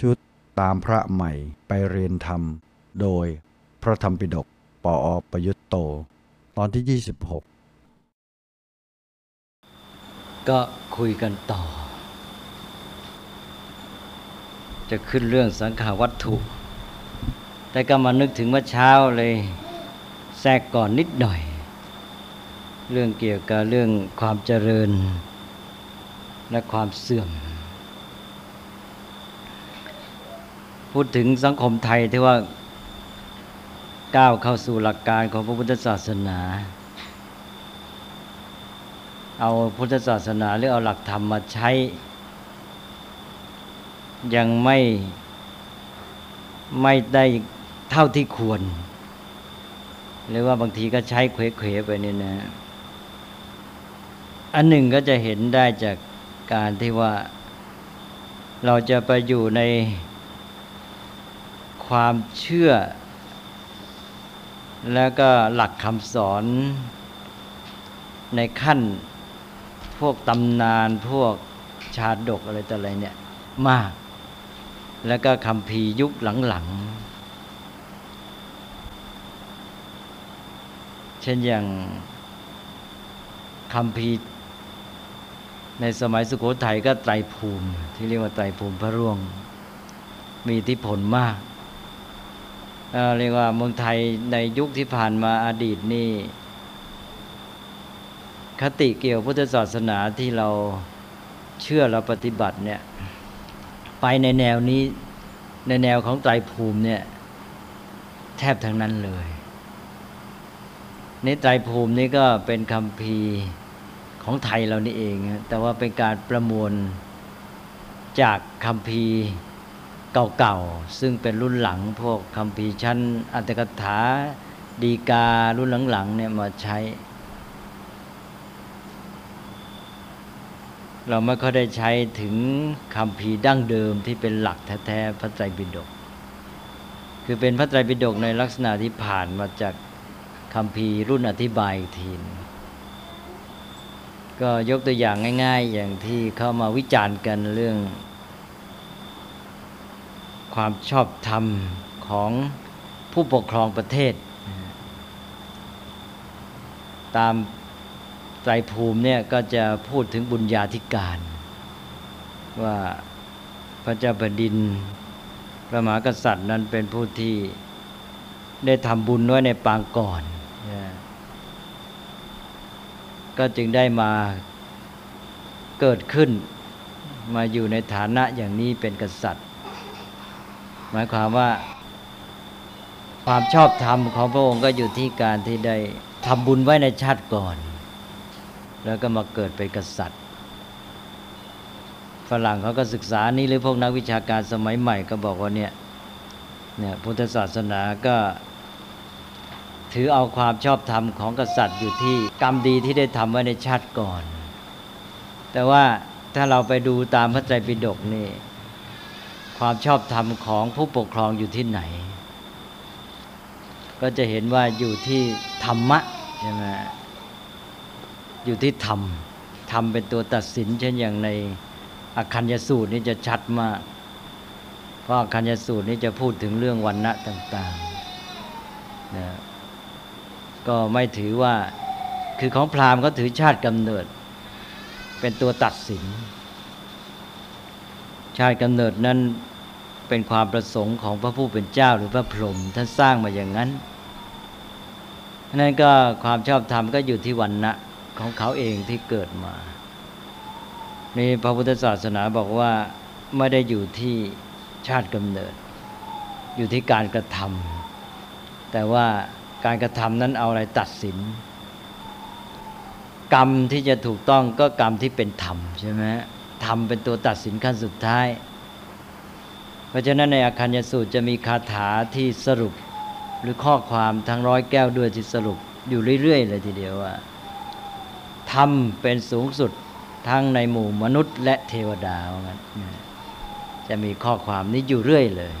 ชุดตามพระใหม่ไปเรียนธรรม โดยพระธรรมปิฎกปออประยุตโต ตอนที่ 26 ก็คุยกันต่อ จะขึ้นเรื่องสังขาวัตถุ แต่ก็มานึกถึงเมื่อเช้าเลย แทรกก่อนนิดหน่อย เรื่องเกี่ยวกับเรื่องความเจริญ และความเสื่อม พูดถึงสังคมไทยที่ว่าก้าวเข้าสู่หลักการของพระพุทธศาสนา เอาพุทธศาสนาหรือเอาหลักธรรมมาใช้ ยังไม่ไม่ได้เท่าที่ควร หรือว่าบางทีก็ใช้เขวๆไปนี่นะ อันหนึ่งก็จะเห็นได้จากการที่ว่าเราจะไปอยู่ใน ความเชื่อ แล้วก็หลักคำสอนในขั้นพวกตำนานพวกชาดกอะไรต่ออะไรเนี่ยมาก แล้วก็คำพียุคหลังๆ เช่นอย่างคำพีในสมัยสุโขทัยก็ไตรภูมิ ที่เรียกว่าไตรภูมิพระร่วง มีอิทธิพลมาก เรียกว่าเมืองไทยในยุคที่ผ่านมาอดีตนี่ คติเกี่ยวพุทธศาสนาที่เราเชื่อเราปฏิบัติเนี่ย ไปในแนวนี้ในแนวของไตรภูมิเนี่ย แทบทั้งนั้นเลยในไตรภูมินี่ก็เป็นคำพีของไทยเรานี่เอง แต่ว่าเป็นการประมวลจากคำพี เก่าๆ ซึ่งเป็นรุ่นหลังพวกคำพีชั้นอัตถกถาดีการุ่นหลังๆเนี่ยมาใช้ เราไม่ค่อยได้ใช้ถึงคำพีดั้งเดิมที่เป็นหลักแท้ๆพระไตรปิฎกคือเป็นพระไตรปิฎกในลักษณะที่ผ่านมาจากคำพีรุ่นอธิบายทีนก็ยกตัวอย่างง่าย ๆ อย่างที่เข้ามาวิจารณ์กันเรื่อง ความชอบธรรมของผู้ปกครองประเทศ ตามไตรภูมิเนี่ยก็จะพูดถึงบุญญาธิการ ว่าพระเจ้าแผ่นดิน พระมหากษัตริย์นั้นเป็นผู้ที่ได้ทำบุญไว้ในปางก่อน ก็จึงได้มาเกิดขึ้นมาอยู่ในฐานะอย่างนี้เป็นกษัตริย์ หมายความว่า ความชอบธรรมของพระองค์ก็อยู่ที่การที่ได้ทำบุญไว้ในชาติก่อน แล้วก็มาเกิดเป็นกษัตริย์ ฝรั่งเขาก็ศึกษานี้หรือพวกนักวิชาการสมัยใหม่ก็บอกว่าเนี่ยเนี่ยพุทธศาสนาก็ถือเอาความชอบธรรมของกษัตริย์อยู่ที่กรรมดีที่ได้ทำไว้ในชาติก่อน แต่ว่าถ้าเราไปดูตามพระไตรปิฎกนี่ ความชอบธรรมของผู้ปกครองอยู่ที่ไหน ก็จะเห็นว่าอยู่ที่ธรรมะใช่ไหมอยู่ที่ธรรมธรรมเป็นตัวตัดสิน เช่นอย่างในอคัญญสูตรนี่จะชัดมาก เพราะอคัญญสูตรนี่จะพูดถึงเรื่องวันณะต่างๆนะก็ไม่ถือว่าคือของพราหมณ์ก็ถือชาติกำเนิด เป็นตัวตัดสิน ชาติกำเนิดนั้น เป็นความประสงค์ของพระผู้เป็นเจ้าหรือพระพรหมท่านสร้างมาอย่างนั้นนั้นก็ความชอบธรรมก็อยู่ที่วันณะของเขาเองที่เกิดมานี่พระพุทธศาสนาบอกว่าไม่ได้อยู่ที่ชาติกำเนิด อยู่ที่การกระทำแต่ว่าการกระทำนั้นเอาอะไรตัดสิน กรรมที่จะถูกต้องก็กรรมที่เป็นธรรมใช่ไหมธรรมเป็นตัวตัดสินขั้นสุดท้าย ราะฉะนั้นในอาคัญญสูตรจะมีคาถาที่สรุป หรือข้อความทั้งร้อยแก้วด้วยที่สรุปอยู่เรื่อยๆเลยทีเดียวว่าธรรมเป็นสูงสุดทั้งในหมู่มนุษย์ และเทวดาว่างั้นจะมีข้อความนี้อยู่เรื่อยเลย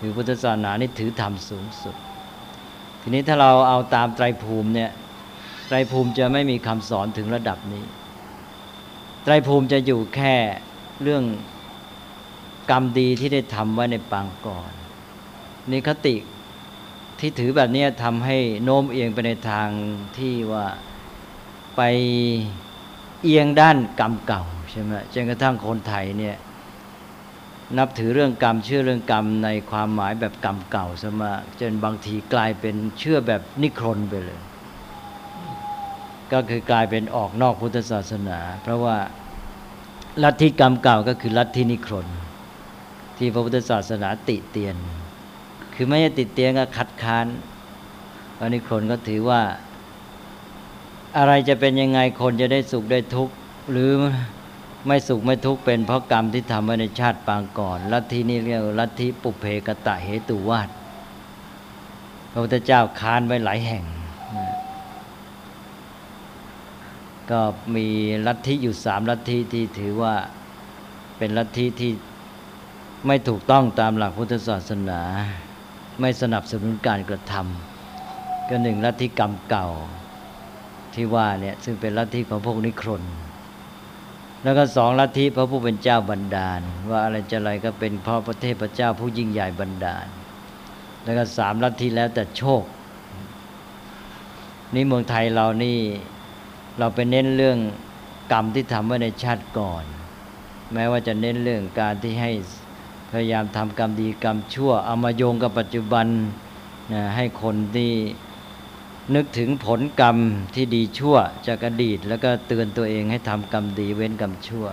คือพุทธศาสนานี่ถือธรรมสูงสุด ทีนี้ถ้าเราเอาตามไตรภูมิเนี่ยไตรภูมิจะไม่มีคำสอนถึงระดับนี้ ไตรภูมิจะอยู่แค่เรื่อง กรรมดีที่ได้ทำไว้ในปางก่อนนี่คติที่ถือแบบนี้ทำให้โน้มเอียงไปในทางที่ว่าไปเอียงด้านกรรมเก่าใช่ไหมจนกระทั่งคนไทยเนี่ยนับถือเรื่องกรรมเชื่อเรื่องกรรมในความหมายแบบกรรมเก่าซะมาจนบางทีกลายเป็นเชื่อแบบนิครนไปเลย ก็คือกลายเป็นออกนอกพุทธศาสนา เพราะว่าลัทธิกรรมเก่าก็คือลัทธินิครน ที่พระพุทธศาสนาติเตียน คือไม่ใช่ติเตียนก็คัดค้านพระนิคนก็ถือว่า อะไรจะเป็นยังไงคนจะได้สุขได้ทุกข์หรือไม่สุขไม่ทุกข์เป็นเพราะกรรมที่ทำไว้ในชาติปางก่อน ลัทธินี้เรียกลัทธิปุเพกตะเหตุวาดพระพุทธเจ้าค้านไว้หลายแห่ง ก็มีลัทธิอยู่สามลัทธิที่ถือว่าเป็นลัทธิที่ ไม่ถูกต้องตามหลักพุทธศาสนา ไม่สนับสนุนการกระทำก็หนึ่งลัทธิกรรมเก่าที่ว่าเนี่ยซึ่งเป็นลัทธิของพวกนิครนแล้วก็สองลัทธิพระผู้เป็นเจ้าบันดาล ว่าอะไรจะอะไรก็เป็นพระประเทศพระเจ้าผู้ยิ่งใหญ่บันดาล แล้วก็สามลัทธิแล้วแต่โชค นี่เมืองไทยเรานี่เราไปเน้นเรื่องกรรมที่ทำไว้ในชาติก่อน แม้ว่าจะเน้นเรื่องการที่ให้ พยายามทำกรรมดีกรรมชั่วเอามาโยงกับปัจจุบันนะให้คนที่นึกถึงผลกรรมที่ดีชั่วจากอดีต แล้วก็เตือนตัวเองให้ทำกรรมดีเว้นกรรมชั่ว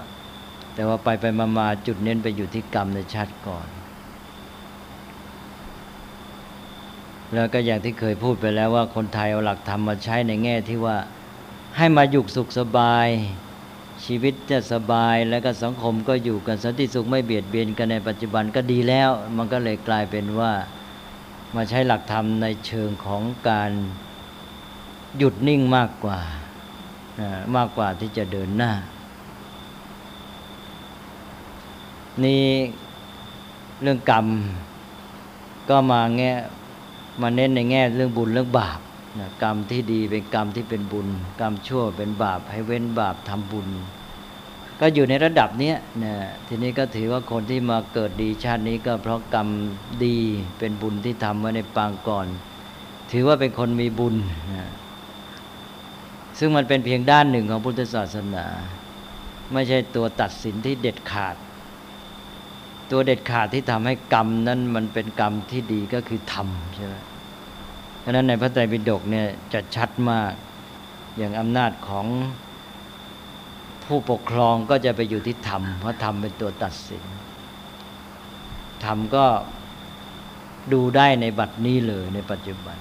แต่ว่าไปไปมามาจุดเน้นไปอยู่ที่กรรมในชาติก่อน แล้วก็อย่างที่เคยพูดไปแล้วว่าคนไทยเอาหลักธรรมมาใช้ในแง่ที่ว่าให้มาอยู่สุขสบาย ชีวิตจะสบายแล้วก็สังคมก็อยู่กันสันติสุขไม่เบียดเบียนกันในปัจจุบันก็ดีแล้ว มันก็เลยกลายเป็นว่ามาใช้หลักธรรมในเชิงของการหยุดนิ่งมากกว่ามากกว่าที่จะเดินหน้า นี่เรื่องกรรมก็มาแง่มาเน้นในแง่เรื่องบุญเรื่องบาป นะกรรมที่ดีเป็นกรรมที่เป็นบุญ กรรมชั่วเป็นบาปให้เว้นบาปทำบุญ ก็อยู่ในระดับนี้นะทีนี้ก็ถือว่าคนที่มาเกิดดีชาตินี้ก็เพราะกรรมดีเป็นบุญที่ทำไว้ในปางก่อน ถือว่าเป็นคนมีบุญนะซึ่งมันเป็นเพียงด้านหนึ่งของพุทธศาสนา ไม่ใช่ตัวตัดสินที่เด็ดขาด ตัวเด็ดขาดที่ทำให้กรรมนั้นมันเป็นกรรมที่ดีก็คือธรรมใช่ไหม ราะนั้นในพระไตรปิฎกเนี่ยจะชัดมากอย่างอำนาจของผู้ปกครองก็จะไปอยู่ที่ธรรม เพราะธรรมเป็นตัวตัดสินธรรมก็ดูได้ในบัดนี้เลยในปัจจุบัน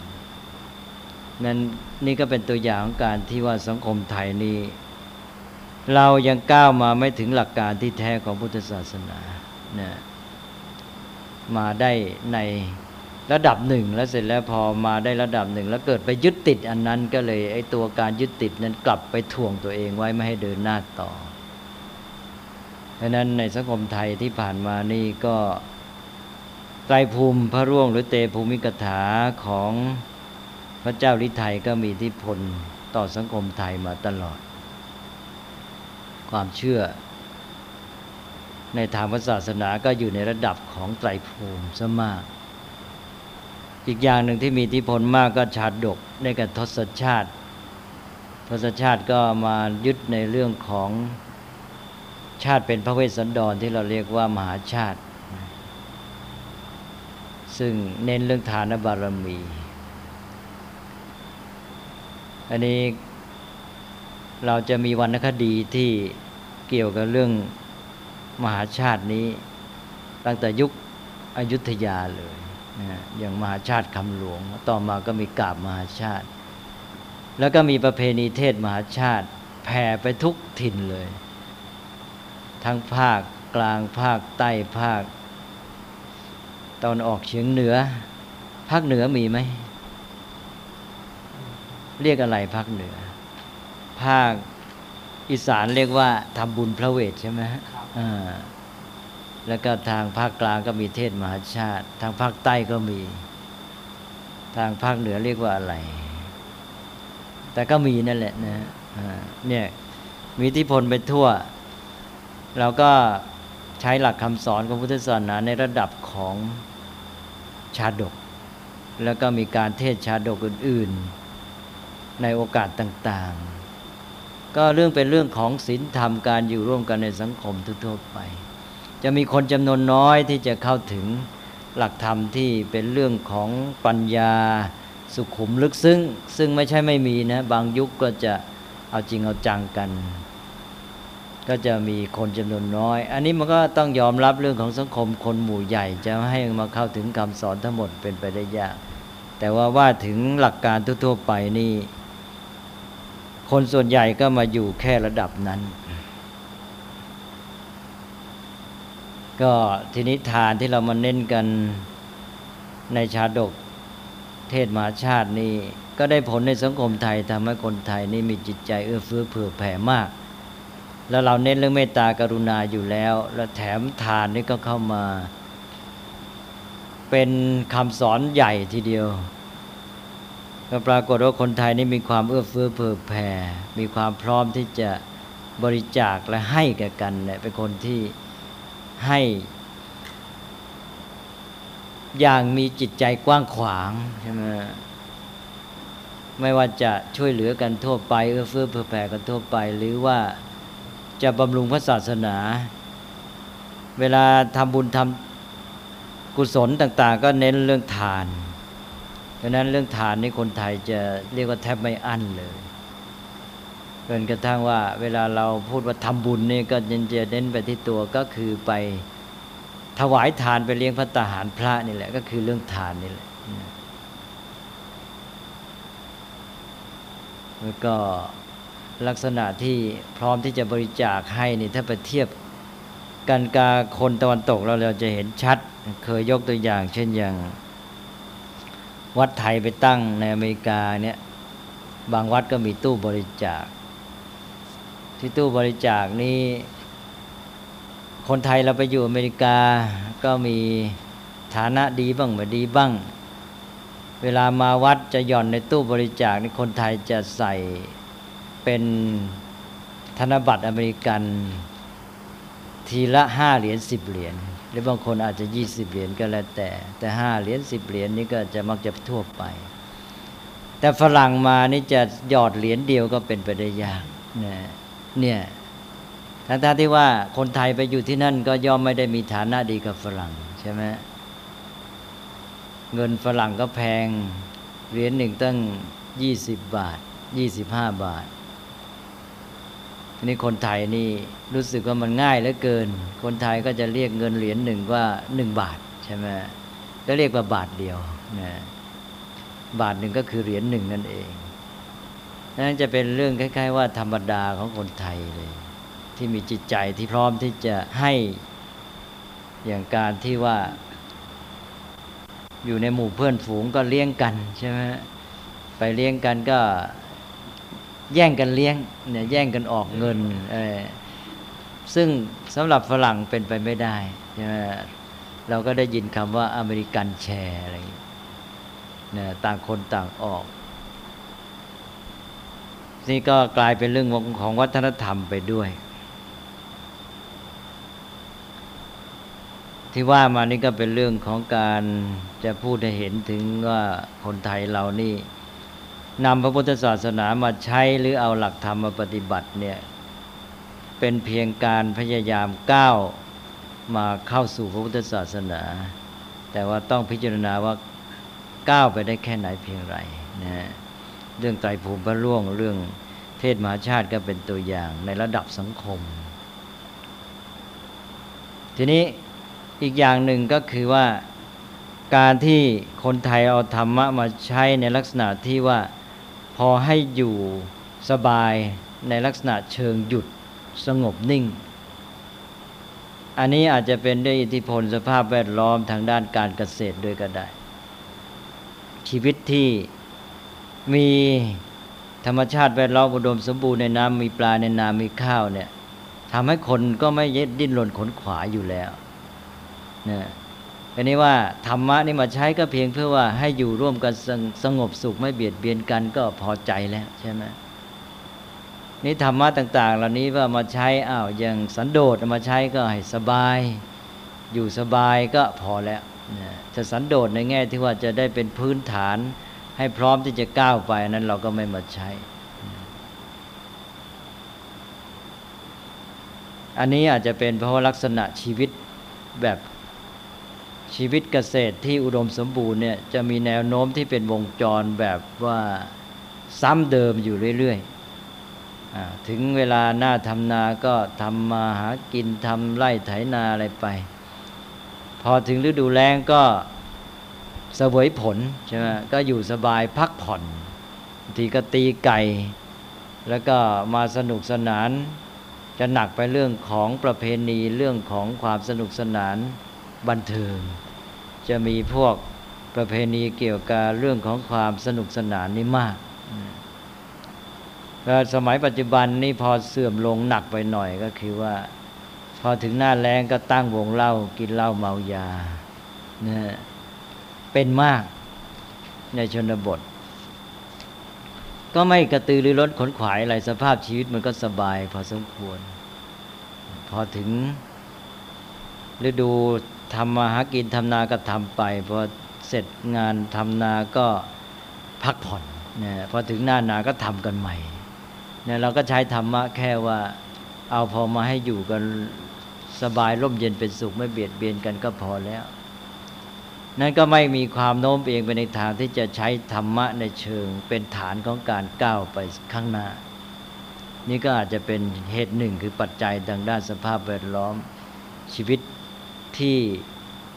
นั้นนี่ก็เป็นตัวอย่างของการที่ว่าสังคมไทยนี้เรายังก้าวมาไม่ถึงหลักการที่แท้ของพุทธศาสนานะมาได้ใน ระดับหนึ่งแล้วเสร็จแล้วพอมาได้ระดับหนึ่ง แล้วเกิดไปยึดติดอันนั้นก็เลยไอ้ตัวการยึดติดนั้นกลับไปถ่วงตัวเองไว้ไม่ให้เดินหน้าต่อเพราะนั้นในสังคมไทยที่ผ่านมานี่ก็ไตรภูมิพระร่วงหรือเตภูมิกถาของพระเจ้าลิไทยก็มีอิทธิพลต่อสังคมไทยมาตลอด ความเชื่อ ในทางศาสนาก็อยู่ในระดับของไตรภูมิซะมาก อีกอย่างหนึ่งที่มีอิทธิพลมากก็ชาดกในกับทศชาติ ทศชาติก็มายึดในเรื่องของชาติเป็นพระเวสสันดรที่เราเรียกว่ามหาชาติ ซึ่งเน้นเรื่องฐานบารมี อันนี้เราจะมีวรรณคดีที่เกี่ยวกับเรื่องมหาชาตินี้ ตั้งแต่ยุคอยุธยาเลย อย่างมหาชาติคำหลวง ต่อมาก็มีกาบมหาชาติ แล้วก็มีประเพณีเทศมหาชาติแผ่ไปทุกถิ่นเลย ทั้งภาคกลางภาคใต้ภาค ตอนออกเฉียงเหนือ ภาคเหนือมีไหม เรียกอะไรภาคเหนือ ภาคอีสานเรียกว่าทำบุญพระเวทใช่ไหมอ่า แล้วก็ทางภาคกลางก็มีเทศมหาชาติ ทางภาคใต้ก็มี ทางภาคเหนือเรียกว่าอะไร แต่ก็มีนั่นแหละนะเนี่ยมีที่พลไปทั่ว เราก็ใช้หลักคำสอนของพุทธศาสนาในระดับของชาดก แล้วก็มีการเทศชาดกอื่น ๆ ในโอกาสต่าง ๆ ก็เรื่องเป็นเรื่องของศีลธรรมการอยู่ร่วมกันในสังคมทั่วๆไป จะมีคนจำนวนน้อยที่จะเข้าถึงหลักธรรมที่เป็นเรื่องของปัญญาสุขุมลึกซึ้งซึ่งไม่ใช่ไม่มีนะบางยุคก็จะเอาจริงเอาจังกัน ก็จะมีคนจำนวนน้อย อันนี้มันก็ต้องยอมรับเรื่องของสังคมคนหมู่ใหญ่ จะให้มาเข้าถึงคำสอนทั้งหมดเป็นไปได้ยาก แต่ว่าว่าถึงหลักการทั่วๆไปนี่ คนส่วนใหญ่ก็มาอยู่แค่ระดับนั้น ก็ทีนี้ทานที่เรามาเน้นกันในชาดกเทศมหาชาตินี่ก็ได้ผลในสังคมไทยทำให้คนไทยนี่มีจิตใจเอื้อเฟื้อเผื่อแผ่มาก แล้วเราเน้นเรื่องเมตตากรุณาอยู่แล้ว แล้วแถมทานนี่ก็เข้ามา เป็นคำสอนใหญ่ทีเดียว ก็ปรากฏว่าคนไทยนี่มีความเอื้อเฟื้อเผื่อแผ่ มีความพร้อมที่จะบริจาคและให้แก่กันเนี่ยเป็นคนที่ ให้อย่างมีจิตใจกว้างขวางใช่ไหมไม่ว่าจะช่วยเหลือกันทั่วไปเอื้อเฟื้อเผื่อแผ่กันทั่วไป หรือว่าจะบำรุงพระศาสนา เวลาทำบุญทำกุศลต่าง ๆ ก็เน้นเรื่องทาน เพราะนั้นเรื่องทานนี่คนไทยจะเรียกว่าแทบไม่อั้นเลย จนกระทั่งว่า เวลาเราพูดว่าทำบุญนี่ก็ยังจะเน้นไปที่ตัวก็คือไปถวายทานไปเลี้ยงพระตาหารพระนี่แหละก็คือเรื่องทานนี่แหละแล้วก็ลักษณะที่พร้อมที่จะบริจาคให้นี่ถ้าไปเทียบกันกาคนตะวันตกเราเราจะเห็นชัด เคยยกตัวอย่าง เช่นอย่าง วัดไทยไปตั้งในอเมริกาเนี่ยบางวัดก็มีตู้บริจาค ที่ตู้บริจาคนี้คนไทยเราไปอยู่อเมริกาก็มีฐานะดีบ้างไม่ดีบ้าง เวลามาวัดจะหย่อนในตู้บริจาคนี่คนไทยจะใส่เป็นธนบัตรอเมริกัน ทีละห้าเหรียญสิบเหรียญหรือบางคนอาจจะยี่สิบเหรียญก็แล้วแต่ แต่ห้าเหรียญสิบเหรียญนี่ก็จะมักจะทั่วไป แต่ฝรั่งมานี่จะหยอดเหรียญเดียวก็เป็นไปได้ยากนะ เนี่ยทั้งๆที่ว่าคนไทยไปอยู่ที่นั่นก็ย่อมไม่ได้มีฐานะดีกับฝรั่งใช่ไหมเงินฝรั่งก็แพงเหรียญหนึ่งตั้งยี่สิบบาทยี่สิบห้าบาทนี่คนไทยนี่รู้สึกว่ามันง่ายเหลือเกิน คนไทยก็จะเรียกเงินเหรียญหนึ่งว่าหนึ่งบาทใช่ไหมก็เรียกว่าบาทเดียวนะบาทหนึ่งก็คือเหรียญหนึ่งนั่นเอง นั่นจะเป็นเรื่องคล้าย ๆ ว่าธรรมดาของคนไทยเลย ที่มีจิตใจที่พร้อมที่จะให้อย่างการที่ว่า อยู่ในหมู่เพื่อนฝูงก็เลี้ยงกันใช่ไหมไปเลี้ยงกันก็แย่งกันเลี้ยงเนี่ยแย่งกันออกเงินซึ่งสำหรับฝรั่งเป็นไปไม่ได้ใช่ไหมเราก็ได้ยินคำว่าอเมริกันแชร์อะไรเนี่ยต่างคนต่างออก นี่ก็กลายเป็นเรื่องของวัฒนธรรมไปด้วย ที่ว่ามานี่ก็เป็นเรื่องของการจะพูดให้เห็นถึงว่าคนไทยเรานี่นำพระพุทธศาสนามาใช้หรือเอาหลักธรรมมาปฏิบัติเนี่ยเป็นเพียงการพยายามก้าวมาเข้าสู่พระพุทธศาสนา แต่ว่าต้องพิจารณาว่าก้าวไปได้แค่ไหนเพียงไรนะ เรื่องไตรภูมิพระล่วง เรื่องเทศมหาชาติก็เป็นตัวอย่างในระดับสังคม ทีนี้อีกอย่างหนึ่งก็คือว่าการที่คนไทยเอาธรรมะมาใช้ในลักษณะที่ว่าพอให้อยู่สบายในลักษณะเชิงหยุดสงบนิ่ง อันนี้อาจจะเป็นด้วยอิทธิพลสภาพแวดล้อมทางด้านการเกษตรด้วยก็ได้ ชีวิตที่ มีธรรมชาติแวดล้อมอุดมสมบูรณ์ในน้ำมีปลาในน้ำมีข้าวเนี่ยทำให้คนก็ไม่ยึดดิ้นรนขนขวาอยู่แล้วนะอันนี้ว่าธรรมะนี่มาใช้ก็เพียงเพื่อว่าให้อยู่ร่วมกันสงบสุขไม่เบียดเบียนกันก็พอใจแล้วใช่ไหมนี่ธรรมะต่าง ๆ เหล่านี้ว่ามาใช้อ้าวอย่างสันโดษมาใช้ก็ให้สบาย อยู่สบายก็พอแล้วจะสันโดษในแง่ที่ว่าจะได้เป็นพื้นฐาน ให้พร้อมที่จะก้าวไปนั้นเราก็ไม่มาใช้ อันนี้อาจจะเป็นเพราะลักษณะชีวิตแบบชีวิตเกษตรที่อุดมสมบูรณ์เนี่ยจะมีแนวโน้มที่เป็นวงจรแบบว่าซ้ำเดิมอยู่เรื่อยๆ ถึงเวลาหน้าทำนาก็ทำมาหากินทำไร่ไถนาอะไรไป พอถึงฤดูแล้งก็ สวยผลใช่ไหมก็อยู่สบายพักผ่อนทีก็ตีไก่ แล้วก็มาสนุกสนาน จะหนักไปเรื่องของประเพณีเรื่องของความสนุกสนานบันเทิง จะมีพวกประเพณีเกี่ยวกับเรื่องของความสนุกสนานนี่มากแล้วสมัยปัจจุบันนี่พอเสื่อมลงหนักไปหน่อยก็คือว่า พอถึงหน้าแรงก็ตั้งวงเล่ากินเหล้าเมายาเนี่ย เป็นมากในชนบท ก็ไม่กระตือรือร้นขนขวายอะไรสภาพชีวิตมันก็สบายพอสมควร พอถึงฤดูทำมาหากินทำนาก็ทำไป พอเสร็จงานทำนาก็พักผ่อนเนี่ยพอถึงหน้านาก็ทำกันใหม่เนี่ยเราก็ใช้ธรรมะแค่ว่าเอาพอมาให้อยู่กันสบายร่มเย็นเป็นสุขไม่เบียดเบียนกันก็พอแล้ว นั่นก็ไม่มีความโน้มเอียงไปในทางที่จะใช้ธรรมะในเชิง เป็นฐานของการก้าวไปข้างหน้า นี่ก็อาจจะเป็นเหตุหนึ่งคือปัจจัยทางด้านสภาพแวดล้อมชีวิตที่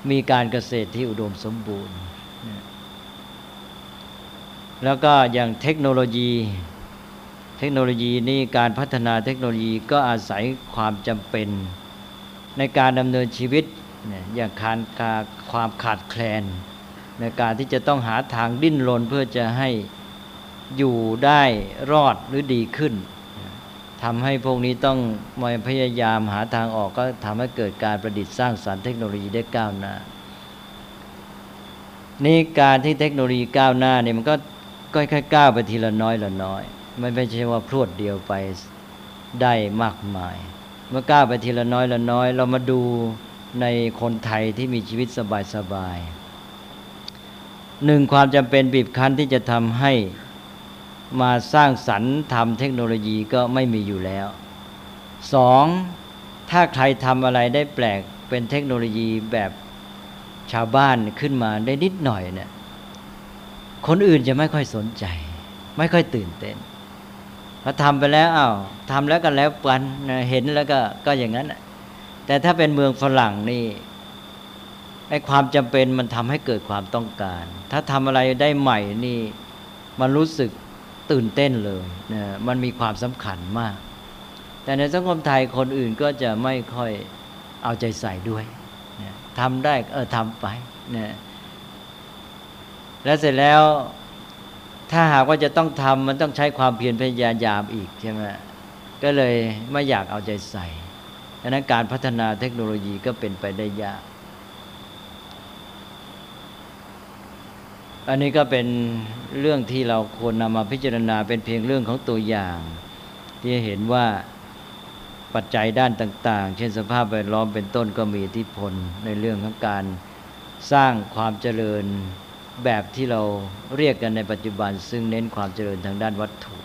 มีการเกษตรที่อุดมสมบูรณ์ แล้วก็อย่างเทคโนโลยี เทคโนโลยีนี่การพัฒนาเทคโนโลยีก็อาศัยความจำเป็นในการดำเนินชีวิต อย่างการความขาดแคลน ในการที่จะต้องหาทางดิ้นรนเพื่อจะให้อยู่ได้รอดหรือดีขึ้นทำให้พวกนี้ต้องมาพยายามหาทางออกก็ทำให้เกิดการประดิษฐ์สร้างสารรค์เทคโนโลยีได้ก้าวหน้านี่การที่เทคโนโลยีก้าวหน้าเนี่ยมันก็ค่อยๆก้าวไปทีละน้อยละน้อยไม่ไม่ใช่ว่าพรวดเดียวไปได้มากมาย เมื่อก้าวไปทีละน้อยละน้อย เรามาดู ในคนไทยที่มีชีวิตสบายๆหนึ่งความจำเป็นบีบคั้นที่จะทำให้มาสร้างสรรค์ทำเทคโนโลยีก็ไม่มีอยู่แล้วสองถ้าใครทำอะไรได้แปลกเป็นเทคโนโลยีแบบชาวบ้านขึ้นมาได้นิดหน่อยเนี่ยคนอื่นจะไม่ค่อยสนใจ ไม่ค่อยตื่นเต้นพอทำไปแล้วอา้าวทำแล้วกันแล้วกันเห็นแล้วก็ก็อย่างนั้น แต่ถ้าเป็นเมืองฝรั่งนี่ไอ้ความจำเป็นมันทำให้เกิดความต้องการ ถ้าทำอะไรได้ใหม่นี่มันรู้สึกตื่นเต้นเลยนะมันมีความสำคัญมาก แต่ในสังคมไทยคนอื่นก็จะไม่ค่อยเอาใจใส่ด้วยนะทำได้เออทำไปนะแล้วเสร็จแล้วถ้าหากว่าจะต้องทำมันต้องใช้ความเพียรพยายามอีกใช่ไหมก็เลยไม่อยากเอาใจใส่ ดังนั้นการพัฒนาเทคโนโลยีก็เป็นไปได้ยาก อันนี้ก็เป็นเรื่องที่เราควรนำมาพิจารณาเป็นเพียงเรื่องของตัวอย่าง ที่เห็นว่าปัจจัยด้านต่าง ๆ เช่นสภาพแวดล้อมเป็นต้นก็มีอิทธิพลในเรื่องของการสร้างความเจริญแบบที่เราเรียกกันในปัจจุบัน ซึ่งเน้นความเจริญทางด้านวัตถุ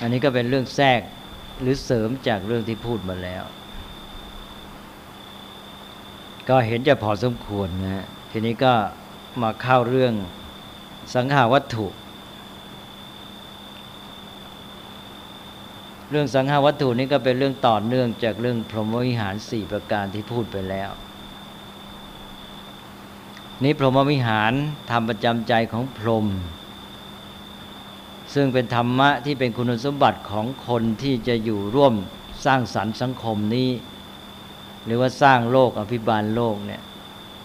อันนี้ก็เป็นเรื่องแทรก หรือเสริมจากเรื่องที่พูดมาแล้ว ก็เห็นจะพอสมควรนะทีนี้ก็มาเข้าเรื่องสังหาวัตถุ เรื่องสังหาวัตถุนี้ก็เป็นเรื่องต่อเนื่องจากเรื่องพรหมวิหารสี่ประการที่พูดไปแล้ว นี้พรหมวิหารทำประจำใจของพรหม ซึ่งเป็นธรรมะที่เป็นคุณสมบัติของคนที่จะอยู่ร่วมสร้างสรรค์สังคมนี้ หรือว่าสร้างโลกอภิบาลโลกเนี่ย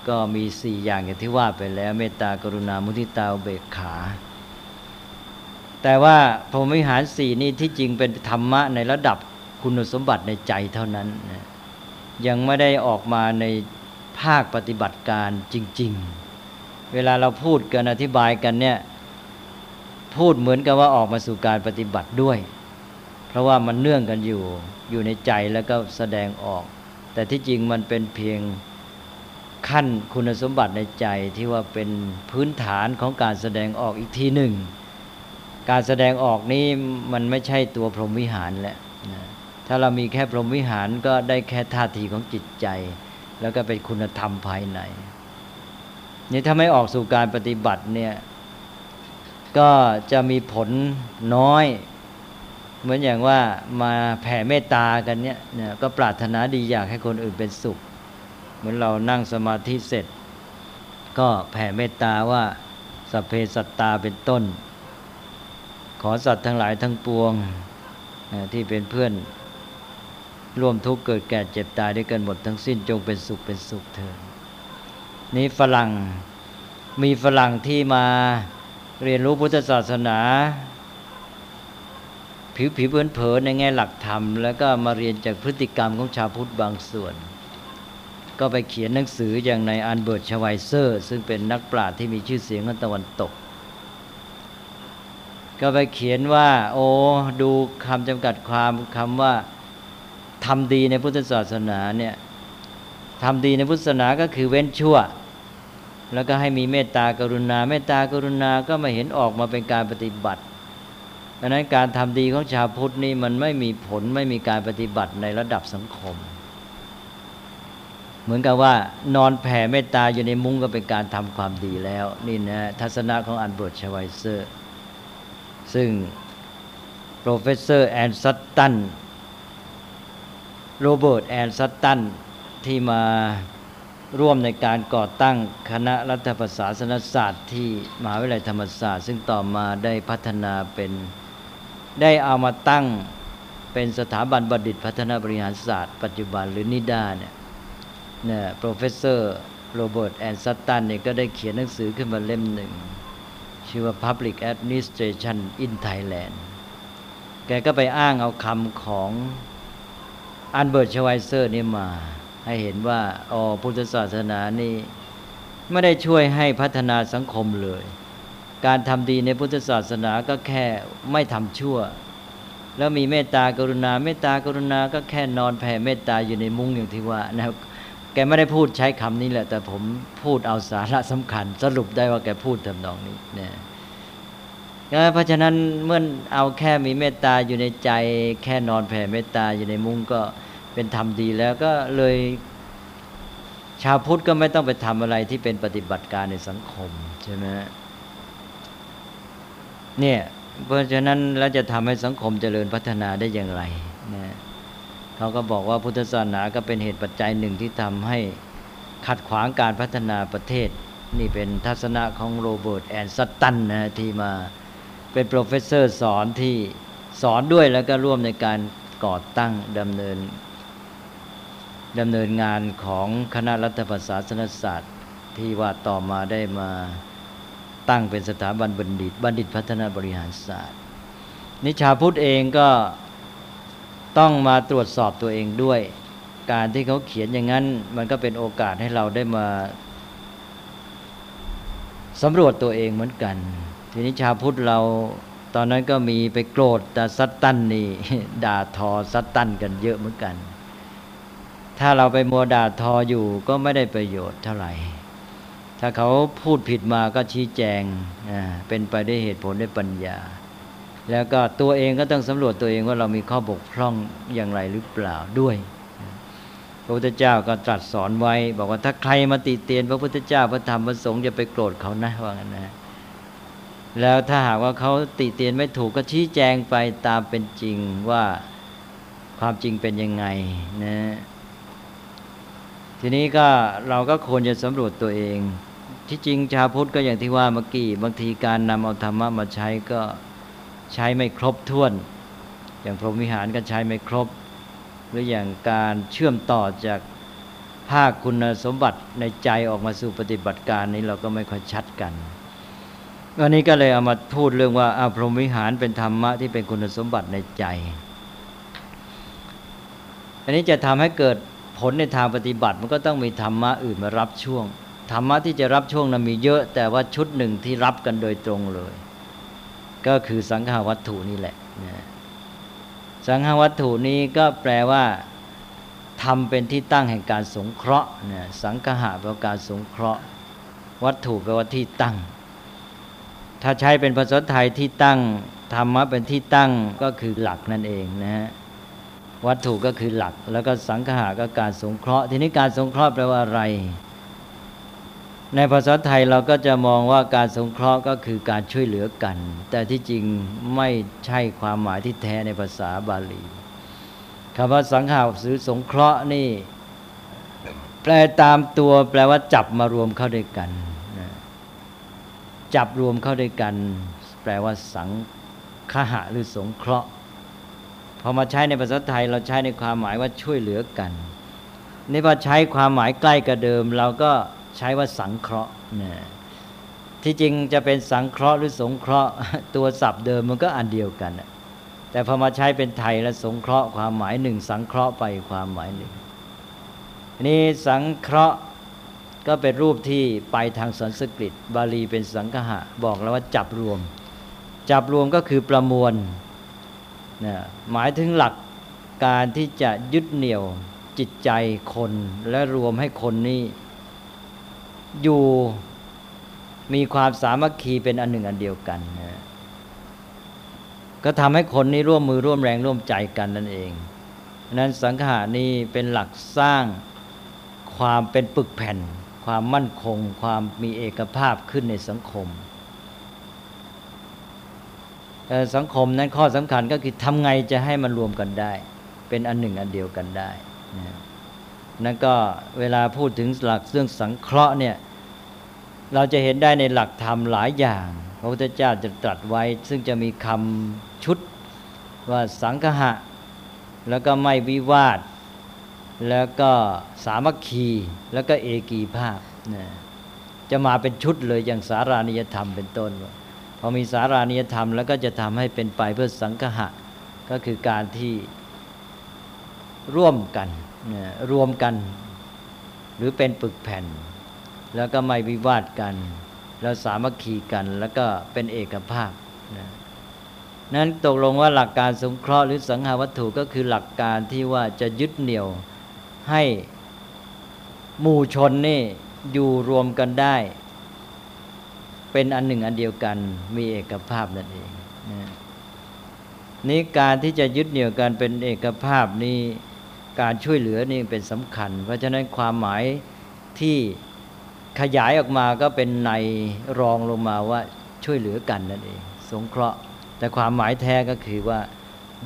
ก็มีสี่อย่างอย่างที่ว่าไปแล้ว เมตตากรุณามุทิตาเบกขา แต่ว่าพรหมวิหารสี่นี่ที่จริงเป็นธรรมะในระดับคุณสมบัติในใจเท่านั้นนะยังไม่ได้ออกมาในภาคปฏิบัติการจริง ๆ เวลาเราพูดกันอธิบายกันเนี่ย พูดเหมือนกับว่าออกมาสู่การปฏิบัติด้วย เพราะว่ามันเนื่องกันอยู่อยู่ในใจแล้วก็แสดงออก แต่ที่จริงมันเป็นเพียงขั้นคุณสมบัติในใจที่ว่าเป็นพื้นฐานของการแสดงออกอีกทีหนึ่ง การแสดงออกนี้มันไม่ใช่ตัวพรหมวิหารแหละถ้าเรามีแค่พรหมวิหารก็ได้แค่ท่าทีของจิตใจ แล้วก็เป็นคุณธรรมภายในนี่ถ้าไม่ออกสู่การปฏิบัติเนี่ย ก็จะมีผลน้อย เหมือนอย่างว่ามาแผ่เมตตากันเนี่ยเนี่ยก็ปรารถนาดีอยากให้คนอื่นเป็นสุข เหมือนเรานั่งสมาธิเสร็จ ก็แผ่เมตตาว่าสัพเพสัตตาเป็นต้น ขอสัตว์ทั้งหลายทั้งปวงที่เป็นเพื่อนร่วมทุกข์เกิดแก่เจ็บตายด้วยกันหมดทั้งสิ้นจงเป็นสุขเป็นสุขเถิดนี้ฝรั่งมีฝรั่งที่มา เรียนรู้พุทธศาสนา ผิวผิวเผินเผนในแง่หลักธรรม แล้วก็มาเรียนจากพฤติกรรมของชาวพุทธบางส่วน ก็ไปเขียนหนังสืออย่างในอัลเบิร์ตชไวเซอร์ ซึ่งเป็นนักปราชญ์ที่มีชื่อเสียงในตะวันตก ก็ไปเขียนว่า โอ้ดูคำจำกัดความคำว่าทำดีในพุทธศาสนาเนี่ยทำดีในพุทธศาสนาก็คือเว้นชั่ว แล้วก็ให้มีเมตตากรุณา เมตตากรุณาก็ไม่เห็นออกมาเป็นการปฏิบัติดังนั้นการทำดีของชาวพุทธนี่มันไม่มีผลไม่มีการปฏิบัติในระดับสังคม เหมือนกับว่านอนแผ่เมตตาอยู่ในมุ้งก็เป็นการทำความดีแล้ว นี่นะทัศนะของอัลเบิร์ตชไวเซอร์ ซึ่ง professor แอนซัตตันโรเบิร์ตแอนซัตตันที่มา ร่วมในการก่อตั้งคณะรัฐประศาสนศาสตร์ ที่มหาวิทยาลัยธรรมศาสตร์ ซึ่งต่อมาได้พัฒนาเป็นได้เอามาตั้งเป็นสถาบันบัณฑิตพัฒนาบริหารศาสตร์ปัจจุบันหรือนิด้าเนี่ยเนี่ย professor โรเบิร์ตแอนซัตตันเนี่ยก็ได้เขียนหนังสือขึ้นมาเล่มหนึ่ง ชื่อว่า Public Administration in Thailand แกก็ไปอ้างเอาคำของอัลเบิร์ตชไวเซอร์นี่มา ให้เห็นว่าอ๋อพุทธศาสนานี่ไม่ได้ช่วยให้พัฒนาสังคมเลย การทำดีในพุทธศาสนาก็แค่ไม่ทำชั่ว แล้วมีเมตตากรุณา เมตตากรุณาก็แค่นอนแผ่เมตตาอยู่ในมุ้งอย่างที่ว่านะแกไม่ได้พูดใช้คำนี้แหละ แต่ผมพูดเอาสาระสำคัญ สรุปได้ว่าแกพูดทำนองนี้เนี่ยเพราะฉะนั้นเมื่อเอาแค่มีเมตตาอยู่ในใจ แค่นอนแผ่เมตตาอยู่ในมุ้งก็ เป็นธรรมดีแล้วก็เลย ชาวพุทธก็ไม่ต้องไปทำอะไรที่เป็นปฏิบัติการในสังคมใช่ไหมเนี่ยเพราะฉะนั้นแล้วจะทำให้สังคมเจริญพัฒนาได้อย่างไรนะเขาก็บอกว่าพุทธศาสนาก็เป็นเหตุปัจจัยหนึ่งที่ทำให้ขัดขวางการพัฒนาประเทศ นี่เป็นทัศนะของโรเบิร์ตแอนซัตตันนะที่มาเป็น professor สอนที่สอนด้วยแล้วก็ร่วมในการก่อตั้งดำเนิน ดำเนินงานของคณะรัฐประศาสนศาสตร์ ที่ว่าต่อมาได้มาตั้งเป็นสถาบันบัณฑิต บัณฑิตพัฒนาบริหารศาสตร์ นิชาพุทธเองก็ต้องมาตรวจสอบตัวเองด้วย การที่เขาเขียนอย่างนั้น มันก็เป็นโอกาสให้เราได้มาสำรวจตัวเองเหมือนกัน ทีนี้ชาพุทธเราตอนนั้นก็มีไปโกรธแต่ซัตตันนี่ด่าทอซัตตันกันเยอะเหมือนกัน ถ้าเราไปมัวด่าทออยู่ก็ไม่ได้ประโยชน์เท่าไหร่ ถ้าเขาพูดผิดมาก็ชี้แจงเป็นไปได้เหตุผลได้ปัญญา แล้วก็ตัวเองก็ต้องสำรวจตัวเองว่าเรามีข้อบกพร่องอย่างไรหรือเปล่าด้วยพระพุทธเจ้าก็ตรัสสอนไว้ บอกว่าถ้าใครมาติเตียน พระพุทธเจ้าพระธรรมพระสงฆ์จะไปโกรธเขานะว่างั้นนะแล้วถ้าหากว่าเขาติเตียนไม่ถูกก็ชี้แจงไปตามเป็นจริงว่าความจริงเป็นยังไงนะ ทีนี้ก็เราก็ควรจะสำรวจตัวเอง ที่จริงชาวพุทธก็อย่างที่ว่าเมื่อกี้บางทีการนำเอาธรรมะมาใช้ก็ใช้ไม่ครบถ้วน อย่างพรหมวิหารก็ใช้ไม่ครบ หรืออย่างการเชื่อมต่อจากภาคคุณสมบัติในใจออกมาสู่ปฏิบัติการนี้เราก็ไม่ค่อยชัดกันวันนี้ก็เลยเอามาพูดเรื่องว่าอาพรหมวิหารเป็นธรรมะที่เป็นคุณสมบัติในใจ อันนี้จะทำให้เกิด ผลในทางปฏิบัติมันก็ต้องมีธรรมะอื่นมารับช่วง ธรรมะที่จะรับช่วงนั้นมีเยอะ แต่ว่าชุดหนึ่งที่รับกันโดยตรงเลย ก็คือสังฆาวัตถุนี่แหละนะสังฆาวัตถุนี้ก็แปลว่าทำเป็นที่ตั้งแห่งการสงเคราะห์นะสังฆะแปลว่าการสงเคราะห์ วัตถุแปลว่าที่ตั้ง ถ้าใช้เป็นภาษาไทยที่ตั้งธรรมะเป็นที่ตั้งก็คือหลักนั่นเองนะฮะ วัตถุก็คือหลัก แล้วก็สังขาก็การสงเคราะห์ ทีนี้การสงเคราะห์แปลว่าอะไร ในภาษาไทยเราก็จะมองว่าการสงเคราะห์ก็คือการช่วยเหลือกัน แต่ที่จริงไม่ใช่ความหมายที่แท้ในภาษาบาลีคำว่าสังขาหรือสงเคราะห์นี่ แปลตามตัวแปลว่าจับมารวมเข้าด้วยกัน จับรวมเข้าด้วยกัน แปลว่าสังคหะหรือสงเคราะห์ พอมาใช้ในภาษาไทยเราใช้ในความหมายว่าช่วยเหลือกันนี่พอใช้ความหมายใกล้กับเดิม เราก็ใช้ว่าสังเคราะห์นะที่จริงจะเป็นสังเคราะห์หรือสงเคราะห์ตัวศัพท์เดิมมันก็อันเดียวกันแต่พอมาใช้เป็นไทยแล้วสงเคราะห์ความหมายหนึ่งสังเคราะห์ไปความหมายหนึ่งนี่สังเคราะห์ก็เป็นรูปที่ไปทางสันสกฤต บาลีเป็นสังคหะ บอกแล้วว่าจับรวม จับรวมก็คือประมวล นะหมายถึงหลักการที่จะยึดเหนี่ยวจิตใจคนและรวมให้คนนี้ อยู่มีความสามัคคีเป็นอันหนึ่งอันเดียวกันนะก็ทำให้คนนี้ร่วมมือร่วมแรงร่วมใจกันนั่นเองนั้นสังขารนี้เป็นหลักสร้างความเป็นปึกแผ่น ความมั่นคง ความมีเอกภาพขึ้นในสังคม สังคมนั้นข้อสำคัญก็คือทำไงจะให้มันรวมกันได้ เป็นอันหนึ่งอันเดียวกันได้นะนั่นก็เวลาพูดถึงหลักเรื่องสังเคราะห์เนี่ยเราจะเห็นได้ในหลักธรรมหลายอย่าง พระพุทธเจ้าจะตรัสไว้ ซึ่งจะมีคำชุดว่าสังคหะ แล้วก็ไม่วิวาท แล้วก็สามัคคี แล้วก็เอกีภาพนะจะมาเป็นชุดเลยอย่างสารานิยธรรมเป็นต้นว่า พอมีสารานิยธรรมแล้วก็จะทำให้เป็นไปเพื่อสังคหะ ก็คือการที่ร่วมกันรวมกัน หรือเป็นปึกแผ่น แล้วก็ไม่วิวาทกัน แล้วสามัคคีกัน แล้วก็เป็นเอกภาพนะนั้นตกลงว่าหลักการสงเคราะห์หรือสังหาวัตถุก็คือหลักการที่ว่าจะยึดเหนี่ยวให้หมู่ชนนี่อยู่รวมกันได้ เป็นอันหนึ่งอันเดียวกัน มีเอกภาพนั่นเองนี่การที่จะยึดเหนี่ยวกันเป็นเอกภาพนี้การช่วยเหลือนี่เป็นสำคัญ เพราะฉะนั้นความหมายที่ขยายออกมาก็เป็นในรองลงมาว่าช่วยเหลือกันนั่นเอง สงเคราะห์ แต่ความหมายแท้ก็คือว่า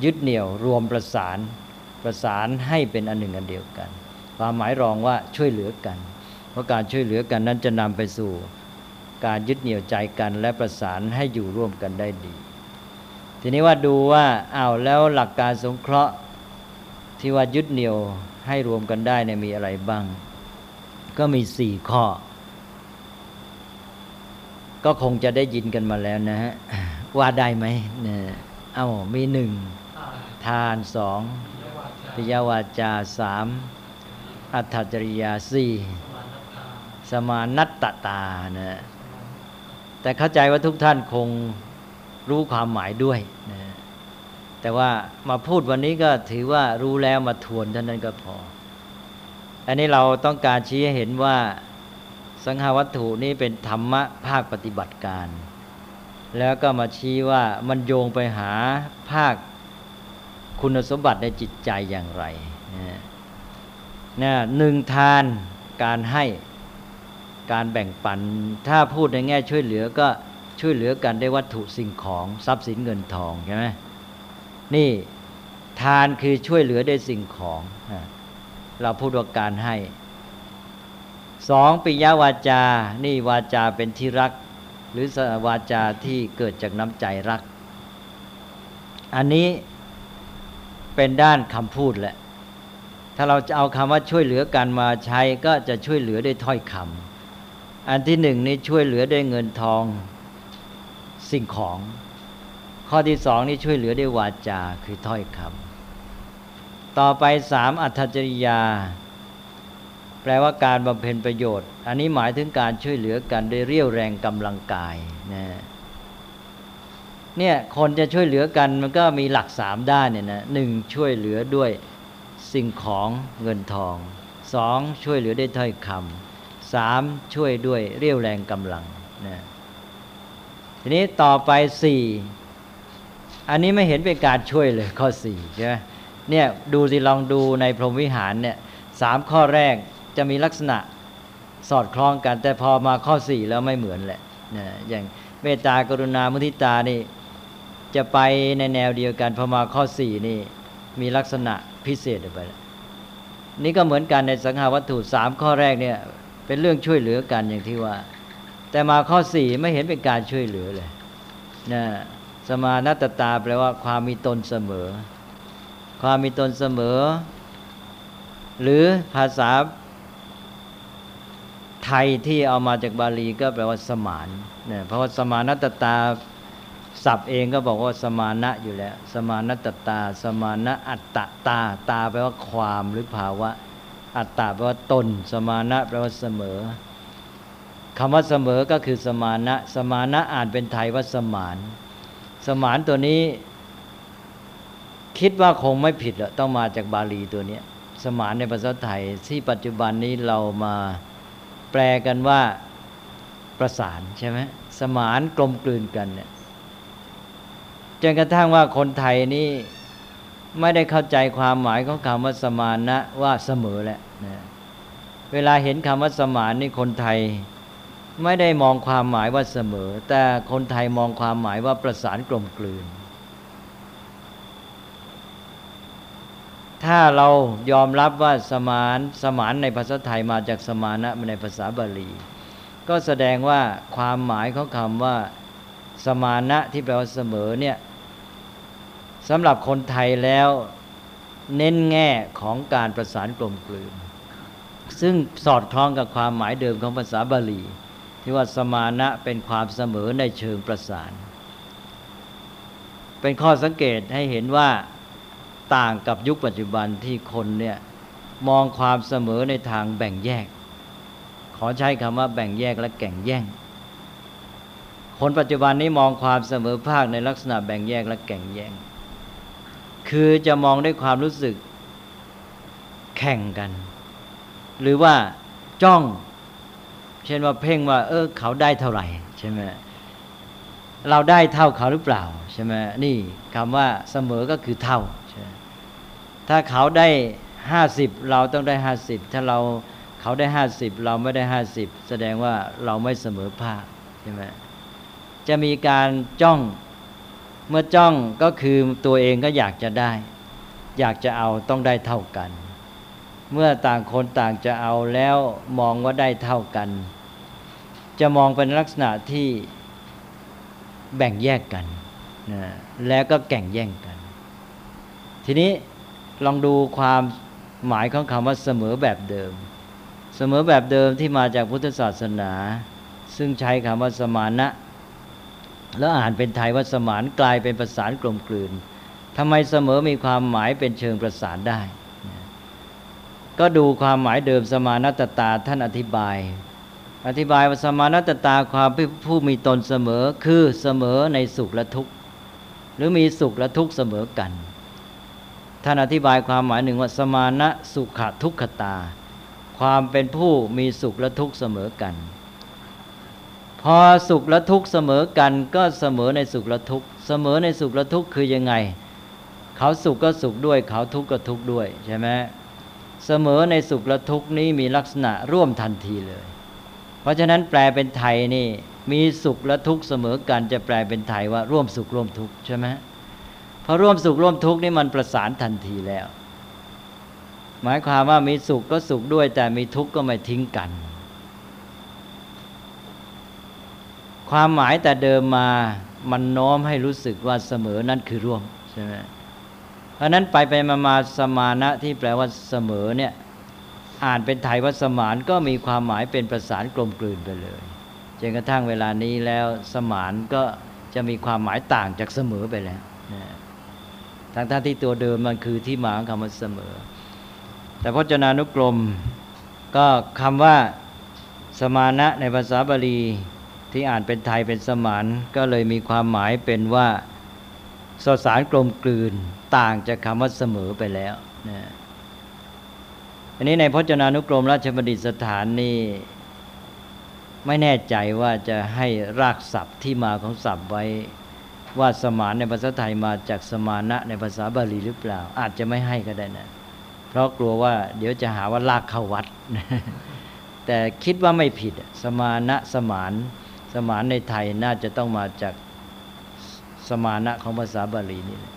ยึดเหนี่ยวรวมประสานประสานให้เป็นอันหนึ่งอันเดียวกัน ความหมายรองว่าช่วยเหลือกัน เพราะการช่วยเหลือกันนั้นจะนำไปสู่ การยึดเหนี่ยวใจกันและประสานให้อยู่ร่วมกันได้ดี ทีนี้ว่าดูว่าอ้าวแล้วหลักการสงเคราะห์ที่ว่ายึดเหนี่ยวให้รวมกันได้เนี่ยมีอะไรบ้าง ก็มีสี่ข้อ ก็คงจะได้ยินกันมาแล้วนะฮะว่าได้ไหมเนี่ยเอ้ามีหนึ่งทานสองปิยวาจาสามอัตถจริยาสี่สมานัตตตานะ แต่เข้าใจว่าทุกท่านคงรู้ความหมายด้วยนะแต่ว่ามาพูดวันนี้ก็ถือว่ารู้แล้วมาทวนเท่านั้นก็พอ อันนี้เราต้องการชี้ให้เห็นว่าสังหาวัตถุนี้เป็นธรรมะภาคปฏิบัติการ แล้วก็มาชี้ว่ามันโยงไปหาภาคคุณสมบัติในจิตใจอย่างไรนะหนึ่งทานการให้ การแบ่งปัน ถ้าพูดในแง่ช่วยเหลือก็ช่วยเหลือกันได้วัตถุสิ่งของทรัพย์สินเงินทองใช่ไหมนี่ทานคือช่วยเหลือได้สิ่งของ เราพูดว่าการให้สองปิยวาจา นี่วาจาเป็นที่รัก หรือวาจาที่เกิดจากน้ำใจรัก อันนี้เป็นด้านคำพูดแหละ ถ้าเราจะเอาคำว่าช่วยเหลือกันมาใช้ก็จะช่วยเหลือด้วยถ้อยคำ อันที่หนึ่งนี่ช่วยเหลือด้วยเงินทองสิ่งของ ข้อที่สองนี่ช่วยเหลือด้วยวาจาคือถ้อยคำต่อไปสามอัตจริยา แปลว่าการบำเพ็ญประโยชน์ อันนี้หมายถึงการช่วยเหลือกันด้วยเรี่ยวแรงกำลังกายนะเนี่ยคนจะช่วยเหลือกันมันก็มีหลักสามด้านเนี่ยนะหนึ่งช่วยเหลือด้วยสิ่งของเงินทองสองช่วยเหลือด้วยถ้อยคำ สามช่วยด้วยเรี่ยวแรงกำลังนะทีนี้ต่อไปสี่อันนี้ไม่เห็นเป็นการช่วยเลยข้อสี่ใช่ไหมเนี่ยดูสิลองดูในพรหมวิหารเนี่ยสามข้อแรกจะมีลักษณะสอดคล้องกัน แต่พอมาข้อสี่แล้วไม่เหมือนแหละนะอย่างเมตตากรุณามุทิตานี่จะไปในแนวเดียวกันพอมาข้อสี่นี่มีลักษณะพิเศษไปแล้วนี่ก็เหมือนกันในสังหาวัตถุสามข้อแรกเนี่ย เป็นเรื่องช่วยเหลือกันอย่างที่ว่า แต่มาข้อสี่ไม่เห็นเป็นการช่วยเหลือเลยนะสมานัตตาแปลว่าความมีตนเสมอ ความมีตนเสมอ หรือภาษาไทยที่เอามาจากบาลีก็แปลว่าสมานเนี่ยเพราะว่าสมานัตตาศัพท์เองก็บอกว่าสมานะอยู่แล้ว สมานัตตา สมานะอัตตาตาตาแปลว่าความหรือภาวะ อัตตาแปลว่าตน สมานะแปลว่าเสมอคำว่าเสมอก็คือสมานะ สมานะอ่านเป็นไทยว่าสมาน สมานตัวนี้ คิดว่าคงไม่ผิดหรอกต้องมาจากบาลีตัวนี้สมานในภาษาไทย ที่ปัจจุบันนี้เรามาแปลกันว่าประสานใช่ไหมสมานกลมกลืนกันเนี่ยจนกระทั่งว่าคนไทยนี่ ไม่ได้เข้าใจความหมายของคำว่าสมานะว่าเสมอแหละนะเวลาเห็นคำว่าสมานนี่คนไทยไม่ได้มองความหมายว่าเสมอ แต่คนไทยมองความหมายว่าประสานกลมกลืน ถ้าเรายอมรับว่าสมานสมานในภาษาไทยมาจากสมานะในภาษาบาลี ก็แสดงว่าความหมายของคำว่า สมานะที่แปลว่าเสมอเนี่ย สำหรับคนไทยแล้วเน้นแง่ของการประสานกลมกลืน ซึ่งสอดคล้องกับความหมายเดิมของภาษาบาลี ที่ว่าสมานะเป็นความเสมอในเชิงประสาน เป็นข้อสังเกตให้เห็นว่าต่างกับยุคปัจจุบันที่คนเนี่ยมองความเสมอในทางแบ่งแยก ขอใช้คำว่าแบ่งแยกและแก่งแย่ง คนปัจจุบันนี้มองความเสมอภาคในลักษณะแบ่งแยกและแก่งแย่ง คือจะมองด้วยความรู้สึกแข่งกัน หรือว่าจ้อง เช่นว่าเพ่งว่า เออ เขาได้เท่าไหร่ใช่ไหมเราได้เท่าเขาหรือเปล่าใช่ไหมนี่คำว่าเสมอก็คือเท่า ถ้าเขาได้ห้าสิบเราต้องได้ห้าสิบถ้าเราเขาได้ห้าสิบเราไม่ได้ห้าสิบแสดงว่าเราไม่เสมอภาคใช่ไหมจะมีการจ้อง เมื่อจ้องก็คือตัวเองก็อยากจะได้ อยากจะเอาต้องได้เท่ากัน เมื่อต่างคนต่างจะเอาแล้วมองว่าได้เท่ากัน จะมองเป็นลักษณะที่แบ่งแยกกันนะแล้วก็แก่งแย่งกัน ทีนี้ลองดูความหมายของคำว่าเสมอแบบเดิม เสมอแบบเดิมที่มาจากพุทธศาสนา ซึ่งใช้คำว่าสมานะ แล้วอ่านเป็นไทยว่าสมานกลายเป็นประสานกลมกลืนทำไมเสมอมีความหมายเป็นเชิงประสานได้ ก็ดูความหมายเดิมสมานัตตาท่านอธิบาย อธิบายว่าสมานัตตาความผู้มีตนเสมอคือเสมอในสุขและทุกข์ หรือมีสุขและทุกข์เสมอกัน ท่านอธิบายความหมายหนึ่งว่าสมานะสุขทุกขตา ความเป็นผู้มีสุขและทุกข์เสมอกัน พอสุขและทุกข์เสมอกันก็เสมอในสุขและทุกข์เสมอในสุขและทุกข์คือยังไง เขาสุขก็สุขด้วย เขาทุกข์ก็ทุกข์ด้วยใช่ไหมเสมอในสุขและทุกข์นี้มีลักษณะร่วมทันทีเลย เพราะฉะนั้นแปลเป็นไทยนี่มีสุขและทุกข์เสมอกันจะแปลเป็นไทยว่าร่วมสุขร่วมทุกข์ใช่ไหมพอร่วมสุขร่วมทุกข์นี่มันประสานทันทีแล้ว หมายความว่ามีสุขก็สุขด้วย แต่มีทุกข์ก็ไม่ทิ้งกัน ความหมายแต่เดิมมามันน้อมให้รู้สึกว่าเสมอนั่นคือร่วมใช่ไหมเพราะนั้นไปไปมามาสมานะที่แปลว่าเสมอเนี่ยอ่านเป็นไทยว่าสมานก็มีความหมายเป็นประสานกลมกลืนไปเลยจนกระทั่งเวลานี้แล้วสมานก็จะมีความหมายต่างจากเสมอไปแล้วทั้งท่านที่ตัวเดิมมันคือที่มาของคำว่าเสมอ แต่พจนานุกรมก็คำว่าสมานะในภาษาบาลี ที่อ่านเป็นไทยเป็นสมานก็เลยมีความหมายเป็นว่าสสารกลมกลืนต่างจากคำว่าเสมอไปแล้วนะอันนี้ในพจนานุกรมราชบัณฑิตสถานนี่ไม่แน่ใจว่าจะให้รากศัพท์ที่มาของศัพท์ไว้ว่าสมานในภาษาไทยมาจากสมานะในภาษาบาลีหรือเปล่า อาจจะไม่ให้ก็ได้นะ เพราะกลัวว่าเดี๋ยวจะหาว่าลากเข้าวัด แต่คิดว่าไม่ผิดสมานะสมาน สมานในไทยน่าจะต้องมาจากสมานะของภาษาบาลีนี่แหละ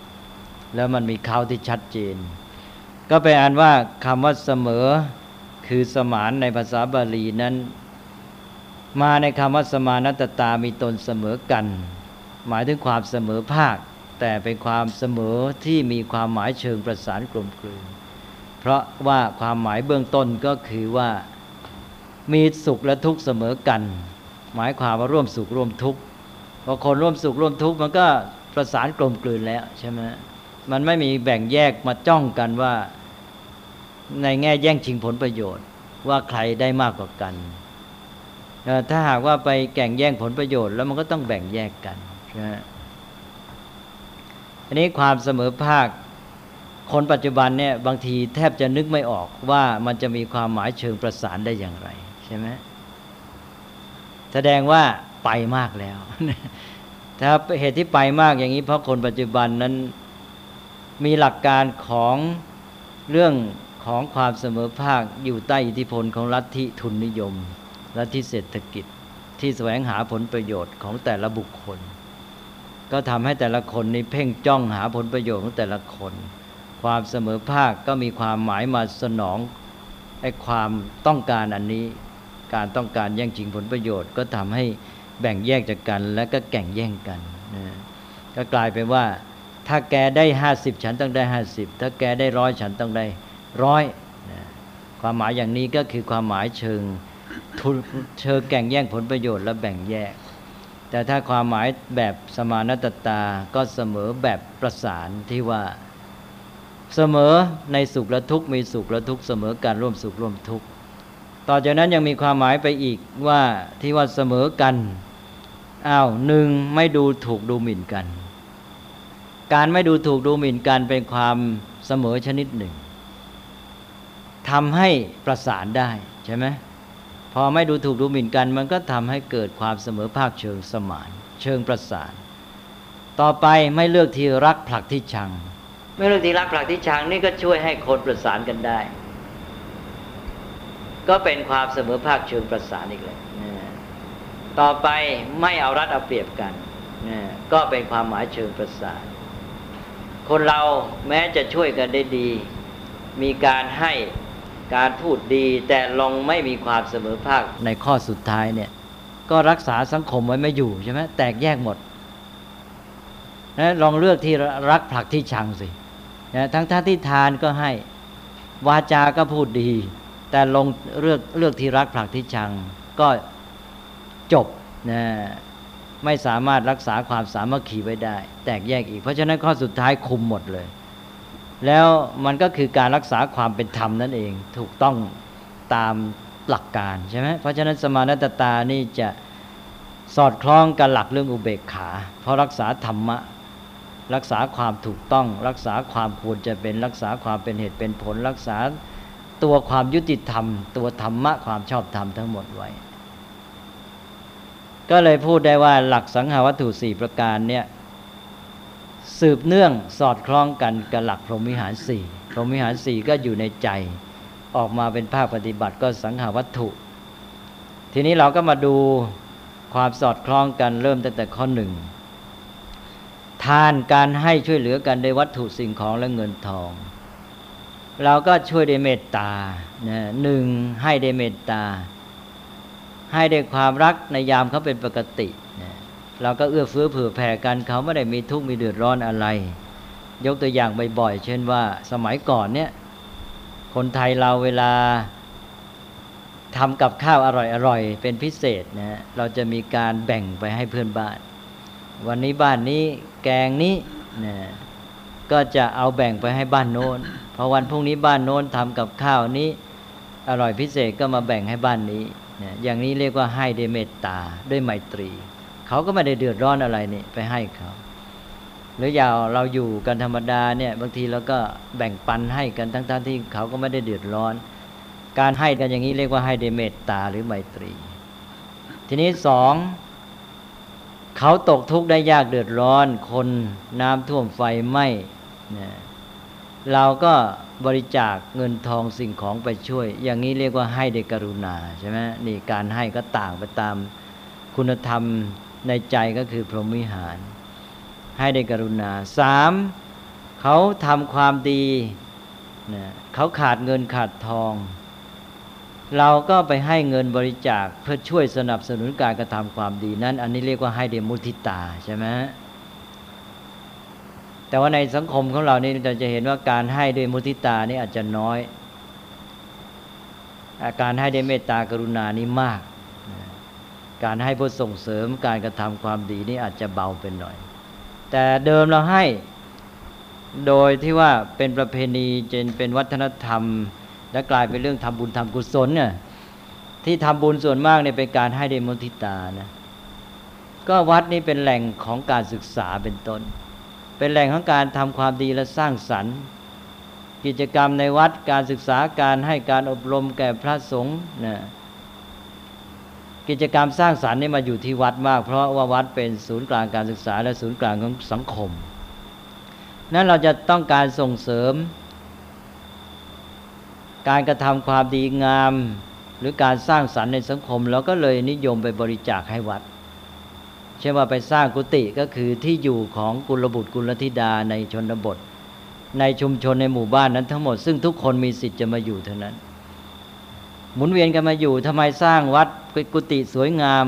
แล้วมันมีเขาที่ชัดเจน ก็ไปอ่านว่าคำว่าเสมอคือสมานในภาษาบาลีนั้น มาในคำว่าสมานัตตามีตนเสมอกัน หมายถึงความเสมอภาค แต่เป็นความเสมอที่มีความหมายเชิงประสานกลมกลืน เพราะว่าความหมายเบื้องต้นก็คือว่ามีสุขและทุกข์เสมอกัน หมายความว่าร่วมสุขร่วมทุกข์พอคนร่วมสุขร่วมทุกข์มันก็ประสานกลมกลืนแล้วใช่ไหมมันไม่มีแบ่งแยกมาจ้องกันว่า ในแง่แย่งชิงผลประโยชน์ ว่าใครได้มากกว่ากัน ถ้าหากว่าไปแข่งแย่งผลประโยชน์ แล้วมันก็ต้องแบ่งแยกกันใช่ไหมอันนี้ความเสมอภาคคนปัจจุบันเนี่ยบางทีแทบจะนึกไม่ออกว่ามันจะมีความหมายเชิงประสานได้อย่างไร ใช่ไหม แสดงว่าไปมากแล้ว ถ้าเหตุที่ไปมากอย่างนี้ เพราะคนปัจจุบันนั้นมีหลักการของเรื่องของความเสมอภาคอยู่ใต้อิทธิพลของลัทธิทุนนิยมลัทธิเศรษฐกิจที่แสวงหาผลประโยชน์ของแต่ละบุคคล ก็ทำให้แต่ละคนนี้เพ่งจ้องหาผลประโยชน์ของแต่ละคน ความเสมอภาคก็มีความหมายมาสนองไอ้ความต้องการอันนี้ การต้องการแย่งชิงผลประโยชน์ ก็ทำให้แบ่งแยกจากกัน และก็แข่งแย่งกันนะก็กลายเป็นว่า ถ้าแกได้ห้าสิบฉันต้องได้ห้าสิบถ้าแกได้ร้อยฉันต้องได้ร้อยนะความหมายอย่างนี้ก็คือความหมายเชิงทุเชิงแข่งแย่งผลประโยชน์และแบ่งแยก แต่ถ้าความหมายแบบสมานตตาก็เสมอแบบประสานที่ว่าเสมอในสุขและทุกข์มีสุขและทุกข์เสมอการร่วมสุขร่วมทุกข์ ต่อจากนั้นยังมีความหมายไปอีกว่าที่ว่าเสมอกันอ้าวหนึ่งไม่ดูถูกดูหมิ่นกัน การไม่ดูถูกดูหมิ่นกันเป็นความเสมอชนิดหนึ่งทำให้ประสานได้ใช่ไหมพอไม่ดูถูกดูหมิ่นกัน มันก็ทำให้เกิดความเสมอภาคเชิงสมาน เชิงประสาน ต่อไปไม่เลือกที่รักผลักที่ชัง ไม่เลือกที่รักผลักที่ชังนี่ก็ช่วยให้คนประสานกันได้ ก็เป็นความเสมอภาคเชิงประสานอีกเลยต่อไปไม่เอารัดเอาเปรียบกัน ก็เป็นความหมายเชิงประสานคนเราแม้จะช่วยกันได้ดี มีการให้การพูดดี แต่ลองไม่มีความเสมอภาคในข้อสุดท้ายเนี่ย ก็รักษาสังคมไว้ไม่อยู่ใช่ไหมแตกแยกหมดนะลองเลือกที่รักผลักที่ชังสินะทั้งท่าที่ทานก็ให้ วาจาก็พูดดี แต่ลงเลือกเลือกที่รักผลักที่ชังก็จบนะไม่สามารถรักษาความสามัคคีไว้ได้ แตกแยกอีก เพราะฉะนั้นข้อสุดท้ายคุมหมดเลย แล้วมันก็คือการรักษาความเป็นธรรมนั่นเองถูกต้องตามหลักการใช่ไหมเพราะฉะนั้นสมานตตานี่จะสอดคล้องกับหลักเรื่องอุเบกขา เพราะรักษาธรรมะ รักษาความถูกต้อง รักษาความควรจะเป็นรักษาความเป็นเหตุเป็นผลรักษา ตัวความยุติธรรม ตัวธรรมะความชอบธรรมทั้งหมดไว้ ก็เลยพูดได้ว่าหลักสังหาวัตถุสี่ประการเนี่ยสืบเนื่องสอดคล้องกันกับหลักพรหมิหารสี่พรหมิหารสี่ก็อยู่ในใจออกมาเป็นภาคปฏิบัติก็สังหาวัตถุ ทีนี้เราก็มาดูความสอดคล้องกันเริ่มตั้งแต่ข้อหนึ่งทานการให้ช่วยเหลือกันในวัตถุสิ่งของและเงินทอง เราก็ช่วยด้วยเมตตาหนึ่งให้ด้วยเมตตา ให้ด้ความรักในยามเขาเป็นปกติเราก็เอื้อเฟื้อเผื่อแผ่กันเขาไม่ได้มีทุกข์มีเดือดร้อนอะไร ยกตัวอย่างบ่อยๆ เช่นว่าสมัยก่อนเนี่ย คนไทยเราเวลาทำกับข้าวอร่อยๆ เป็นพิเศษนะเราจะมีการแบ่งไปให้เพื่อนบ้าน วันนี้บ้านนี้แกงนี้นะ ก็จะเอาแบ่งไปให้บ้านโน้นพอวันพรุ่งนี้บ้านโน้นทำกับข้าวนี้ อร่อยพิเศษก็มาแบ่งให้บ้านนี้นี่ยอย่างนี้เรียกว่าให้ด้วยเมตตาด้วยไมตรี เขาก็ไม่ได้เดือดร้อนอะไรนี่ไปให้เขาหรืออย่างเราอยู่กันธรรมดาเนี่ยบางทีเราก็แบ่งปันให้กันทั้งๆทที่เขาก็ไม่ได้เดือดร้อน การให้กันอย่างนี้เรียกว่าให้ด้วยเมตตาหรือไมตรี ทีนี้สองเขาตกทุกข์ได้ยากเดือดร้อน คนน้ำท่วมไฟไหม้ นี่ยเราก็บริจาคเงินทองสิ่งของไปช่วย อย่างนี้เรียกว่าให้ด้วยกรุณาใช่ไหมนี่การให้ก็ต่างไปตามคุณธรรมในใจก็คือพรหมวิหาร ให้ด้กรุณาสามเขาทำความดีนะเขาขาดเงินขาดทอง เราก็ไปให้เงินบริจาคเพื่อช่วยสนับสนุนการกระทำความดีนั้น อันนี้เรียกว่าให้เดมุทิตาใช่ไหม แต่ว่าในสังคมของเรานี่เราจะเห็นว่าการให้ด้วยมุทิตานี่อาจจะน้อยอาการให้ด้วยเมตตากรุณานี่มาก การให้เพื่อส่งเสริมการกระทำความดีนี่อาจจะเบาเป็นหน่อย แต่เดิมเราให้โดยที่ว่าเป็นประเพณีจนเป็นวัฒนธรรม และกลายเป็นเรื่องทำบุญทำกุศลเนี่ยที่ทำบุญส่วนมากเนี่ยเป็นการให้ด้วยมุทิตานะก็วัดนี้เป็นแหล่งของการศึกษาเป็นต้น เป็นแหล่งของการทำความดีและสร้างสรรค์ กิจกรรมในวัดการศึกษาการให้การอบรมแก่พระสงฆ์นะกิจกรรมสร้างสรรค์นี่มาอยู่ที่วัดมาก เพราะว่าวัดเป็นศูนย์กลางการศึกษาและศูนย์กลางของสังคม นั้นเราจะต้องการส่งเสริม การกระทำความดีงาม หรือการสร้างสรรค์ในสังคมเราก็เลยนิยมไปบริจาคให้วัด เช่นว่าไปสร้างกุฏิก็คือที่อยู่ของกุลบุตรกุลธิดาในชนบท ในชุมชนในหมู่บ้านนั้นทั้งหมดซึ่งทุกคนมีสิทธิ์จะมาอยู่เท่านั้น หมุนเวียนกันมาอยู่ทำไมสร้างวัดกุฏิสวยงาม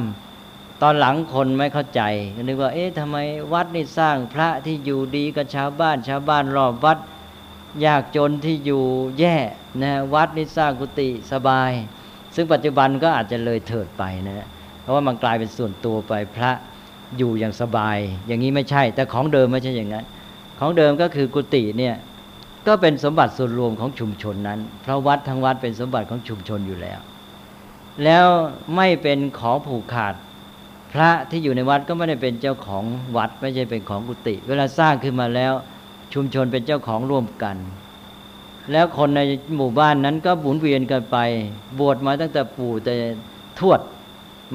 ตอนหลังคนไม่เข้าใจนึกว่า เอ๊ะทำไมวัดนี่สร้างพระที่อยู่ดีกับชาวบ้าน ชาวบ้านรอบวัดยากจนที่อยู่แย่นะวัดนี่สร้างกุฏิสบาย ซึ่งปัจจุบันก็อาจจะเลยเถิดไปนะเพราะว่ามันกลายเป็นส่วนตัวไปพระ อยู่อย่างสบาย อย่างนี้ไม่ใช่ แต่ของเดิมไม่ใช่อย่างนั้น ของเดิมก็คือกุฏิเนี่ยก็เป็นสมบัติส่วนรวมของชุมชนนั้นเพราะวัดทั้งวัดเป็นสมบัติของชุมชนอยู่แล้ว แล้วไม่เป็นของผูกขาด พระที่อยู่ในวัดก็ไม่ได้เป็นเจ้าของวัด ไม่ใช่เป็นของกุฏิเวลาสร้างขึ้นมาแล้วชุมชนเป็นเจ้าของร่วมกัน แล้วคนในหมู่บ้านนั้นก็บุนเวียนกันไป บวชมาตั้งแต่ปู่แต่ทวด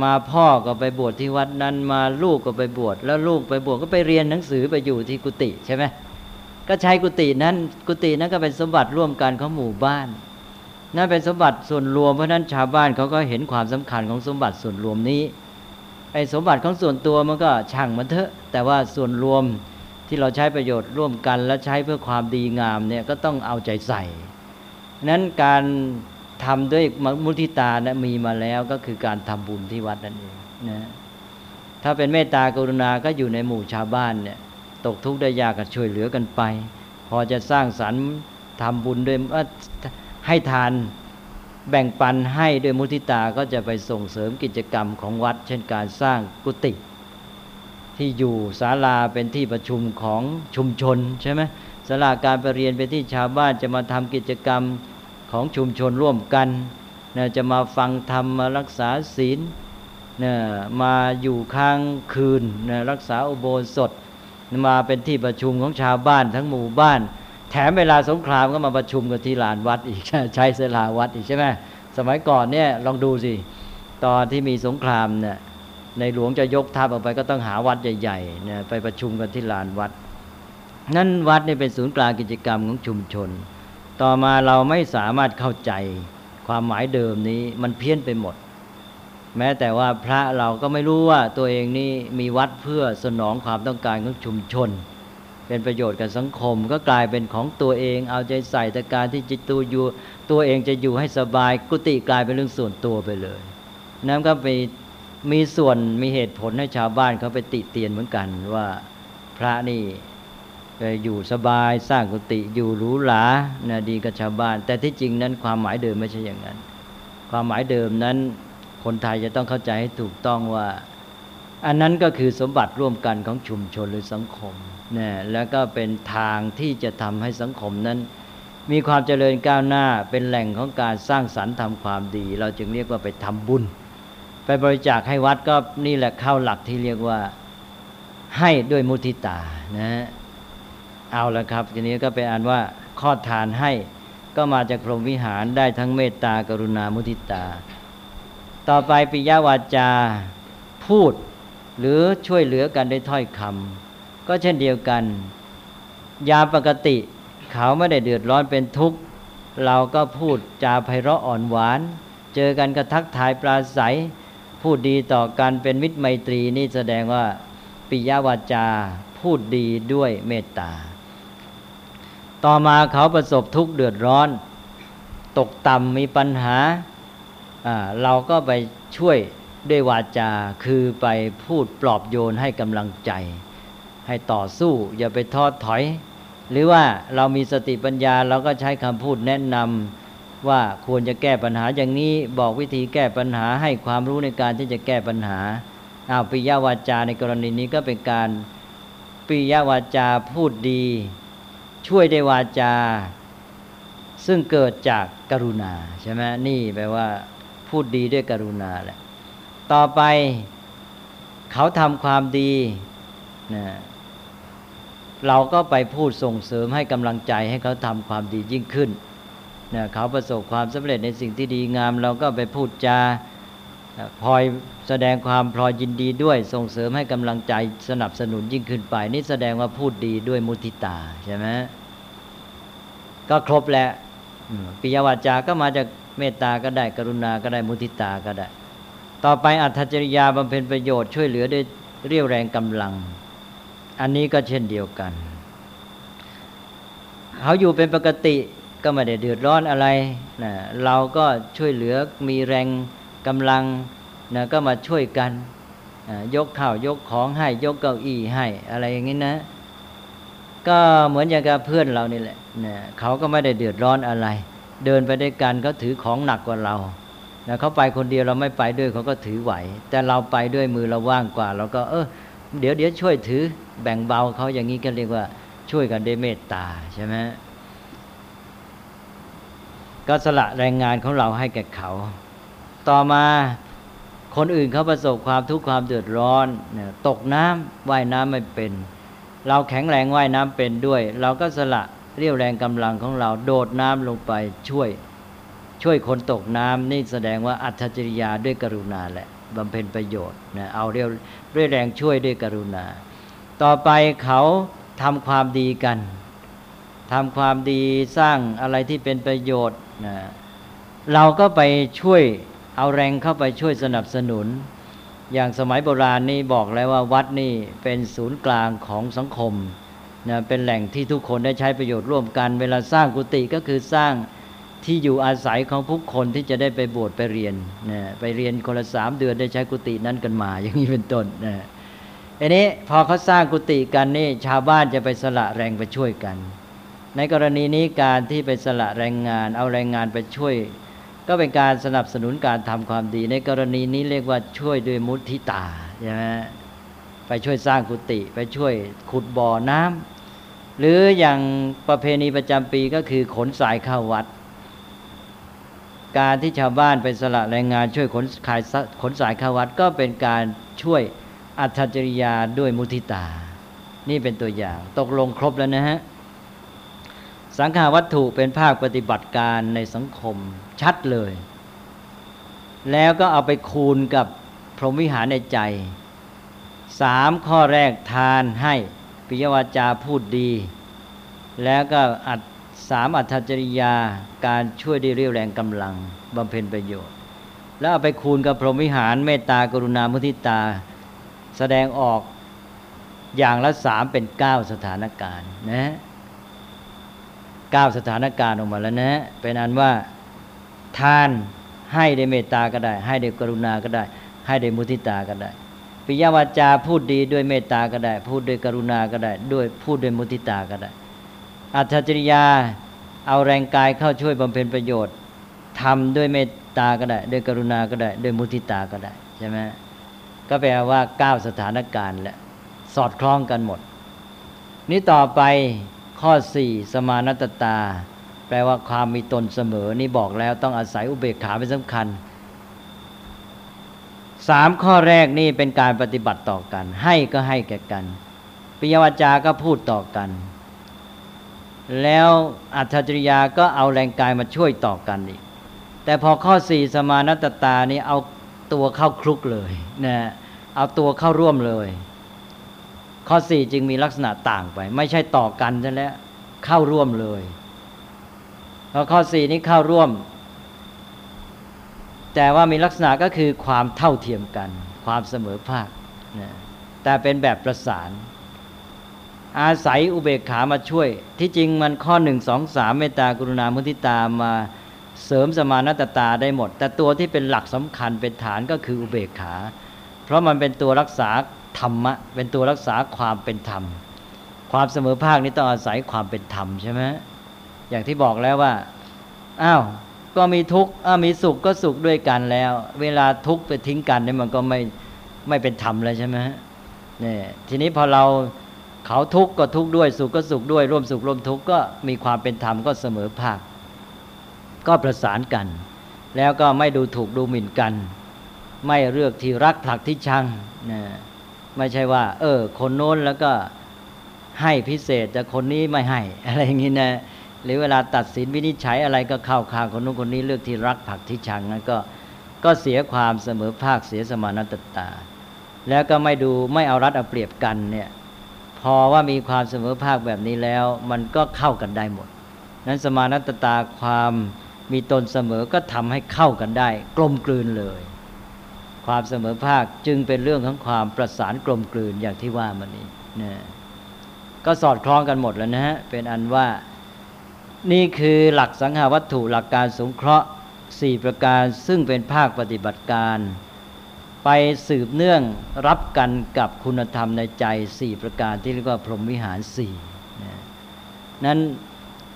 มาพ่อก็ไปบวชที่วัดนั้นมาลูกก็ไปบวชแล้วลูกไปบวชก็ไปเรียนหนังสือไปอยู่ที่กุฏิใช่ไหมก็ใช้กุฏินั้นกุฏินั้นก็เป็นสมบัติร่วมกันของหมู่บ้าน นั่นเป็นสมบัติส่วนรวมเพราะนั้นชาวบ้านเขาก็เห็นความสำคัญของสมบัติส่วนรวมนี้ไอ้สมบัติของส่วนตัวมันก็ช่างมันเถอะ แต่ว่าส่วนรวมที่เราใช้ประโยชน์ร่วมกัน และใช้เพื่อความดีงามเนี่ยก็ต้องเอาใจใส่นั้นการ ทำด้วยมุทิตานะมีมาแล้วก็คือการทำบุญที่วัดนั่นเองนะถ้าเป็นเมตตากรุณาก็อยู่ในหมู่ชาวบ้านเนี่ยตกทุกข์ได้ยากก็ช่วยเหลือกันไป พอจะสร้างสรรค์ทำบุญด้วยให้ทานแบ่งปันให้ด้วยมุทิตาก็จะไปส่งเสริมกิจกรรมของวัด เช่นการสร้างกุฏิที่อยู่ศาลาเป็นที่ประชุมของชุมชนใช่ไหมศาลาการประเรียนเป็นที่ชาวบ้านจะมาทำกิจกรรม ของชุมชนร่วมกันนะจะมาฟังธรรมมารักษาศีลนะมาอยู่ค้างคืนนะรักษาอุโบสถมาเป็นที่ประชุมของชาวบ้านทั้งหมู่บ้าน แถมเวลาสงครามก็มาประชุมกันที่ลานวัดอีกใช้เสลาวัดอีกใช่ไหมสมัยก่อนเนี่ยลองดูสิตอนที่มีสงครามเนี่ยในหลวงจะยกทัพออกไปก็ต้องหาวัดใหญ่ๆเนี่ยไปประชุมกันที่ลานวัด นั่นวัดนี่เป็นศูนย์กลางกิจกรรมของชุมชน ต่อมาเราไม่สามารถเข้าใจความหมายเดิมนี้มันเพี้ยนไปหมด แม้แต่ว่าพระเราก็ไม่รู้ว่าตัวเองนี่มีวัดเพื่อสนองความต้องการของชุมชน เป็นประโยชน์กับสังคมก็กลายเป็นของตัวเอง เอาใจใส่แต่การที่จิตตัวอยู่ ตัวเองจะอยู่ให้สบายกุฏิกลายเป็นเรื่องส่วนตัวไปเลย นั่นก็ไปมีส่วนมีเหตุผลให้ชาวบ้านเขาไปติเตียนเหมือนกันว่าพระนี่ อยู่สบายสร้างกุฏิอยู่หรูหรานะดีกับชาวบ้าน แต่ที่จริงนั้นความหมายเดิมไม่ใช่อย่างนั้น ความหมายเดิมนั้นคนไทยจะต้องเข้าใจให้ถูกต้องว่า อันนั้นก็คือสมบัติร่วมกันของชุมชนหรือสังคมนะแล้วก็เป็นทางที่จะทำให้สังคมนั้น มีความเจริญก้าวหน้าเป็นแหล่งของการสร้างสรรค์ทำความดี เราจึงเรียกว่าไปทำบุญ ไปบริจาคให้วัดก็นี่แหละเข้าหลักที่เรียกว่าให้ด้วยมุทิตานะ เอาละครับ ทีนี้ก็เป็นอันว่าข้อทานให้ก็มาจากพรหมวิหารได้ทั้งเมตตากรุณามุทิตา ต่อไปปิยวาจาพูด หรือช่วยเหลือกันได้ถ้อยคำก็เช่นเดียวกัน ยาปกติเขาไม่ได้เดือดร้อนเป็นทุกข์ เราก็พูดจาไพเราะอ่อนหวาน เจอกันก็ทักทายปราศัย พูดดีต่อกันเป็นมิตรไมตรีนี่แสดงว่าปิยวาจาพูดดีด้วยเมตตา ต่อมาเขาประสบทุกข์เดือดร้อน ตกต่ำมีปัญหา เราก็ไปช่วยด้วยวาจาคือไปพูดปลอบโยนให้กำลังใจ ให้ต่อสู้อย่าไปทอดถอย หรือว่าเรามีสติปัญญาเราก็ใช้คำพูดแนะนำว่าควรจะแก้ปัญหาอย่างนี้บอกวิธีแก้ปัญหาให้ความรู้ในการที่จะแก้ปัญหาอาปิยวาจาในกรณีนี้ก็เป็นการปิยวาจาพูดดี ช่วยได้วาจา ซึ่งเกิดจากกรุณาใช่ไหมนี่แปลว่า พูดดีด้วยกรุณาแหละ ต่อไปเขาทำความดีนะเราก็ไปพูดส่งเสริมให้กำลังใจให้เขาทำความดียิ่งขึ้นนะเขาประสบความสำเร็จในสิ่งที่ดีงาม เราก็ไปพูดจา พลอยแสดงความพลอยยินดีด้วยส่งเสริมให้กำลังใจสนับสนุนยิ่งขึ้นไป นี่แสดงว่าพูดดีด้วยมุทิตาใช่ไหมก็ครบแล้วปิยวาจาก็มาจากเมตตาก็ได้กรุณาก็ได้มุทิตาก็ได้ ต่อไปอัตจริยาบำเพ็ญประโยชน์ช่วยเหลือด้วยเรียวแรงกำลัง อันนี้ก็เช่นเดียวกันเขาอยู่เป็นปกติก็ไม่ได้เดือดร้อนอะไรนะเราก็ช่วยเหลือมีแรง กำลังนะก็มาช่วยกันยกข้าวยกของให้ยกเก้าอี้ให้อะไรอย่างนี้นะ ก็เหมือนอย่างกับเพื่อนเรานี่แหละนะเขาก็ไม่ได้เดือดร้อนอะไร เดินไปด้วยกันเขาถือของหนักกว่าเรานะเขาไปคนเดียวเราไม่ไปด้วยเขาก็ถือไหว แต่เราไปด้วยมือเราว่างกว่า เราก็ เออเดี๋ยวเดี๋ยวช่วยถือแบ่งเบาเขาอย่างนี้ก็เรียกว่าช่วยกันด้วยเมตตาใช่ไหมก็สละแรงงานของเราให้แก่เขา ต่อมาคนอื่นเขาประสบความทุกข์ความเดือดร้อนตกน้ำว่ายน้ำไม่เป็น เราแข็งแรงว่ายน้ำเป็นด้วย เราก็สละเรียวแรงกำลังของเราโดดน้ำลงไปช่วย ช่วยคนตกน้ำนี่แสดงว่าอัตจริยาด้วยกรุณาแหละบำเพ็ญประโยชน์นะเอาเรียวเรียแรงช่วยด้วยกรุณา ต่อไปเขาทำความดีกันทำความดีสร้างอะไรที่เป็นประโยชน์นะเราก็ไปช่วย เอาแรงเข้าไปช่วยสนับสนุน อย่างสมัยโบราณนี่บอกแล้วว่าวัดนี่เป็นศูนย์กลางของสังคมนะเป็นแหล่งที่ทุกคนได้ใช้ประโยชน์ร่วมกัน เวลาสร้างกุฏิก็คือสร้างที่อยู่อาศัยของผู้คนที่จะได้ไปบวชไปเรียนนะไปเรียนคนละสามเดือนได้ใช้กุฏินั้นกันมา อย่างนี้เป็นต้นนะอันนี้พอเขาสร้างกุฏิกันนี่ชาวบ้านจะไปสละแรงไปช่วยกัน ในกรณีนี้การที่ไปสละแรงงาน เอาแรงงานไปช่วย ก็เป็นการสนับสนุนการทำความดี ในกรณีนี้เรียกว่าช่วยด้วยมุทิตาใช่ไหมไปช่วยสร้างกุฏิไปช่วยขุดบ่อน้ำหรืออย่างประเพณีประจำปีก็คือขนสายเข้าวัด การที่ชาวบ้านไปสละแรงงานช่วยขนขายขนสายข้าวัด ก็เป็นการช่วยอัตจริยาด้วยมุทิตา นี่เป็นตัวอย่าง ตกลงครบแล้วนะฮะสังขาวัตถุเป็นภาคปฏิบัติการในสังคม ชัดเลย แล้วก็เอาไปคูณกับพรหมวิหารในใจสามข้อแรกทานให้ปิยวาจาพูดดี แล้วก็อัดสามอัตจริยาการช่วยได้เรียวแรงกำลังบำเพ็ญประโยชน์ แล้วเอาไปคูณกับพรหมวิหารเมตตากรุณามุทิตา แสดงออกอย่างละสามเป็นเก้าสถานการณ์นะเก้าสถานการณ์ออกมาแล้วนะ เป็นอันว่า ทานให้ได้เมตตาก็ได้ ให้ได้กรุณาก็ได้ ให้ได้มุทิตาก็ได้ปิยวาจาพูดดีด้วยเมตตาก็ได้ พูดด้วยกรุณาก็ได้ ด้วยพูดด้วยมุทิตาก็ได้ อัจฉริยาเอาแรงกายเข้าช่วยบำเพ็ญประโยชน์ทำด้วยเมตตาก็ได้ ด้วยกรุณาก็ได้ ด้วยมุทิตาก็ได้ใช่ไหมก็แปลว่าเก้าสถานการณ์แหละสอดคล้องกันหมด นี้ต่อไปข้อสี่สมานตตา แปลว่าความมีตนเสมอ นี่บอกแล้วต้องอาศัยอุเบกขาเป็นสำคัญสามข้อแรกนี่เป็นการปฏิบัติต่อกัน ให้ก็ให้แก่กันปิยวาจาก็พูดต่อกัน แล้วอัจฉริยาก็เอาแรงกายมาช่วยต่อกันอีก แต่พอข้อสี่สมานัตตานี่เอาตัวเข้าคลุกเลยนะเอาตัวเข้าร่วมเลย ข้อสี่จึงมีลักษณะต่างไป ไม่ใช่ต่อกันซะแล้วเข้าร่วมเลย พอข้อสี่นี้เข้าร่วม แต่ว่ามีลักษณะก็คือความเท่าเทียมกัน ความเสมอภาคนะแต่เป็นแบบประสาน อาศัยอุเบกขามาช่วย ที่จริงมันข้อหนึ่งสองสามเมตตากรุณามุทิตามาเสริมสมานัตตาได้หมด แต่ตัวที่เป็นหลักสำคัญเป็นฐานก็คืออุเบกขา เพราะมันเป็นตัวรักษาธรรมะ เป็นตัวรักษาความเป็นธรรม ความเสมอภาคนี้ต้องอาศัยความเป็นธรรมใช่ไหม อย่างที่บอกแล้วว่าอ้าวก็มีทุกข์มีสุขก็สุขด้วยกันแล้ว เวลาทุกข์ไปทิ้งกันเนี่ยมันก็ไม่ไม่เป็นธรรมแล้วใช่ไหมเนี่ยทีนี้พอเราเขาทุกข์ก็ทุกข์ด้วยสุขก็สุขด้วย ร่วมสุขร่วมทุกข์ก็มีความเป็นธรรมก็เสมอภาค ก็ประสานกัน แล้วก็ไม่ดูถูกดูหมิ่นกัน ไม่เลือกที่รักผลักที่ชังนะไม่ใช่ว่า เออ คนโน้นแล้วก็ให้พิเศษแต่คนนี้ไม่ให้ อะไรอย่างนี้นะ หรือเวลาตัดสินวินิจฉัยอะไรก็เข้าข้างคนนู้นคนนี้เลือกที่รักผักที่ชังนั้นก็ก็เสียความเสมอภาคเสียสมานตตา แล้วก็ไม่ดูไม่เอารัดเอาเปรียบกันเนี่ยพอว่ามีความเสมอภาคแบบนี้แล้ว มันก็เข้ากันได้หมด นั้นสมานตตาความมีตนเสมอก็ทำให้เข้ากันได้ กลมกลืนเลย ความเสมอภาคจึงเป็นเรื่องของความประสานกลมกลืนอย่างที่ว่ามันนี้นะก็สอดคล้องกันหมดแล้วนะฮะเป็นอันว่า นี่คือหลักสังหาวัตถุหลักการสงเคราะห์สี่ประการซึ่งเป็นภาคปฏิบัติการ ไปสืบเนื่องรับกันกับคุณธรรมในใจสี่ประการที่เรียกว่าพรหมวิหารสี่นั้น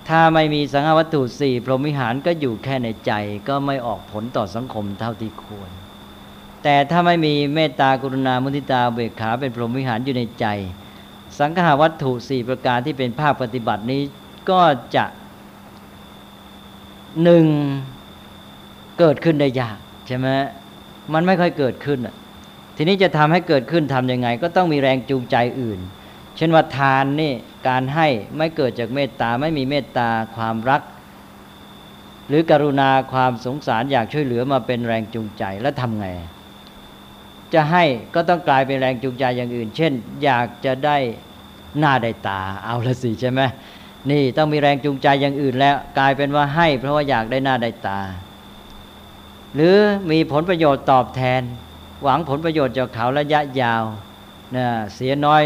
ถ้าไม่มีสังหาวัตถุสี่พรหมวิหารก็อยู่แค่ในใจก็ไม่ออกผลต่อสังคมเท่าที่ควร แต่ถ้าไม่มีเมตตากรุณามุทิตาเบกขาเป็นพรหมวิหารอยู่ในใจ สังหาวัตถุสี่ประการที่เป็นภาคปฏิบัตินี้ก็จะ หนึ่งเกิดขึ้นได้ยากใช่ไหมมันไม่ค่อยเกิดขึ้นทีนี้จะทำให้เกิดขึ้นทํำยังไง ก็ต้องมีแรงจูงใจอื่น เช่นว่าทานนี่การให้ไม่เกิดจากเมตตาไม่มีเมตตาความรัก หรือกรุณาความสงสารอยากช่วยเหลือมาเป็นแรงจูงใจแล้วทำไง จะให้ก็ต้องกลายเป็นแรงจูงใจอย่างอื่น เช่น อยากจะได้หน้าได้ตาเอาละสิใช่ไหม นี่ต้องมีแรงจูงใจอย่างอื่นแล้ว กลายเป็นว่าให้ เพราะว่าอยากได้หน้าได้ตา หรือมีผลประโยชน์ตอบแทน หวังผลประโยชน์จากเขาระยะยาวนะเสียน้อย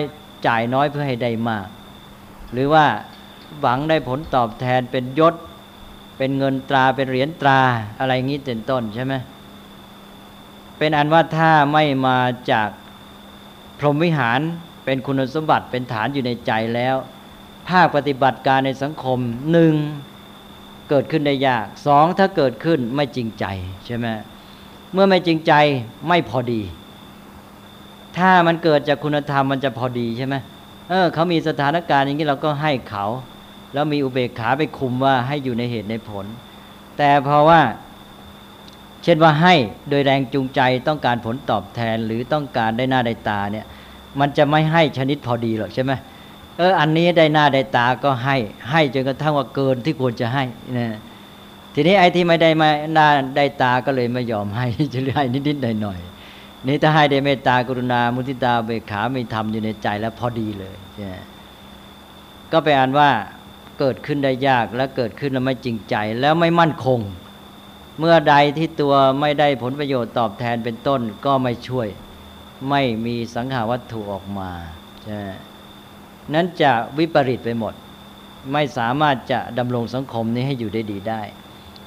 จ่ายน้อยเพื่อให้ได้มาก หรือว่าหวังได้ผลตอบแทนเป็นยศ เป็นเงินตราเป็นเหรียญตราอะไรงี้เป็นต้นใช่ไหมเป็นอันว่าถ้าไม่มาจากพรหมวิหารเป็นคุณสมบัติเป็นฐานอยู่ในใจแล้ว ภาคปฏิบัติการในสังคมหนึ่งเกิดขึ้นได้ยากสองถ้าเกิดขึ้นไม่จริงใจใช่ไหมเมื่อไม่จริงใจไม่พอดี ถ้ามันเกิดจากคุณธรรมมันจะพอดีใช่ไหมเออเขามีสถานการณ์อย่างนี้เราก็ให้เขา แล้วมีอุเบกขาไปคุมว่าให้อยู่ในเหตุในผล แต่เพราะว่า เช่นว่าให้โดยแรงจูงใจต้องการผลตอบแทนหรือต้องการได้หน้าได้ตาเนี่ย มันจะไม่ให้ชนิดพอดีหรอกใช่ไหมเเอออันนี้ได้หน้าได้ตาก็ให้ ให้จนกระทั่งว่าเกินที่ควรจะให้นะทีนี้ไอ้ที่ไม่ได้มาหน้าได้ตาก็เลยไม่ยอมให้จะให้นิดๆหน่อยๆนี่ถ้าให้ได้เมตตากรุณามุทิตาเบกขาไม่ทำอยู่ในใจแล้วพอดีเลยก็แปลว่าเกิดขึ้นได้ยากและเกิดขึ้นแล้วไม่จริงใจแล้วไม่มั่นคง เมื่อใดที่ตัวไม่ได้ผลประโยชน์ตอบแทนเป็นต้นก็ไม่ช่วย ไม่มีสังหาวัตถุออกมาใช่ นั้นจะวิปริตไปหมด ไม่สามารถจะดำรงสังคมนี้ให้อยู่ได้ดีได้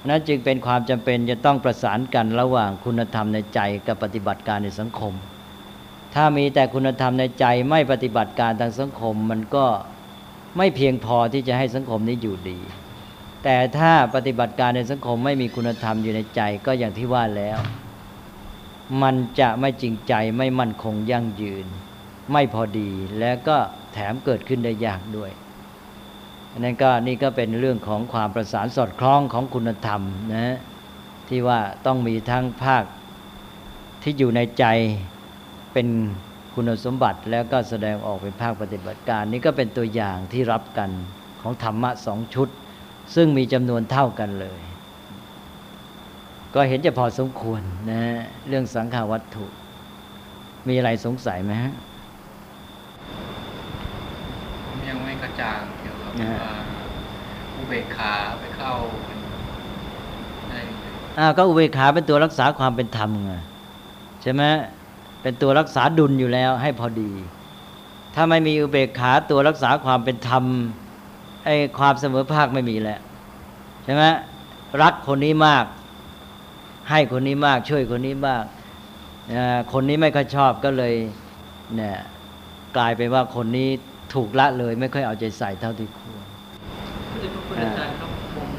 นั้นจึงเป็นความจำเป็นจะต้องประสานกันระหว่างคุณธรรมในใจกับปฏิบัติการในสังคม ถ้ามีแต่คุณธรรมในใจไม่ปฏิบัติการทางสังคมมันก็ไม่เพียงพอที่จะให้สังคมนี้อยู่ดี แต่ถ้าปฏิบัติการในสังคมไม่มีคุณธรรมอยู่ในใจก็อย่างที่ว่าแล้ว มันจะไม่จริงใจไม่มั่นคงยั่งยืน ไม่พอดีแล้วก็ แถมเกิดขึ้นได้ยากด้วยอันนั้นก็นี่ก็เป็นเรื่องของความประสานสอดคล้องของคุณธรรมนะที่ว่าต้องมีทั้งภาคที่อยู่ในใจเป็นคุณสมบัติแล้วก็แสดงออกเป็นภาคปฏิบัติการ นี่ก็เป็นตัวอย่างที่รับกันของธรรมะสองชุด ซึ่งมีจำนวนเท่ากันเลย ก็เห็นจะพอสมควรนะเรื่องสังขาวัตถุ มีอะไรสงสัยไหมฮะ ผม ยังไม่กระจ่างเกี่ยวกับนะฮะว่าอุเบกขาไปเข้าเป็นได้ยังไงอ่าก็อุเบกขาเป็นตัวรักษาความเป็นธรรมไงใช่ไหมเป็นตัวรักษาดุลอยู่แล้วให้พอดี ถ้าไม่มีอุเบกขาตัวรักษาความเป็นธรรมไอ้ความเสมอภาคไม่มีแล้วใช่ไหมรักคนนี้มาก ให้คนนี้มาก ช่วยคนนี้มากอ่าคนนี้ไม่ค่อยชอบก็เลยเนี่ยกลายเป็นว่าคนนี้ ถูกละเลยไม่ค่อยเอาใจใส่เท่าที่ควรพระเดชพระคุณอาจารย์ครับผม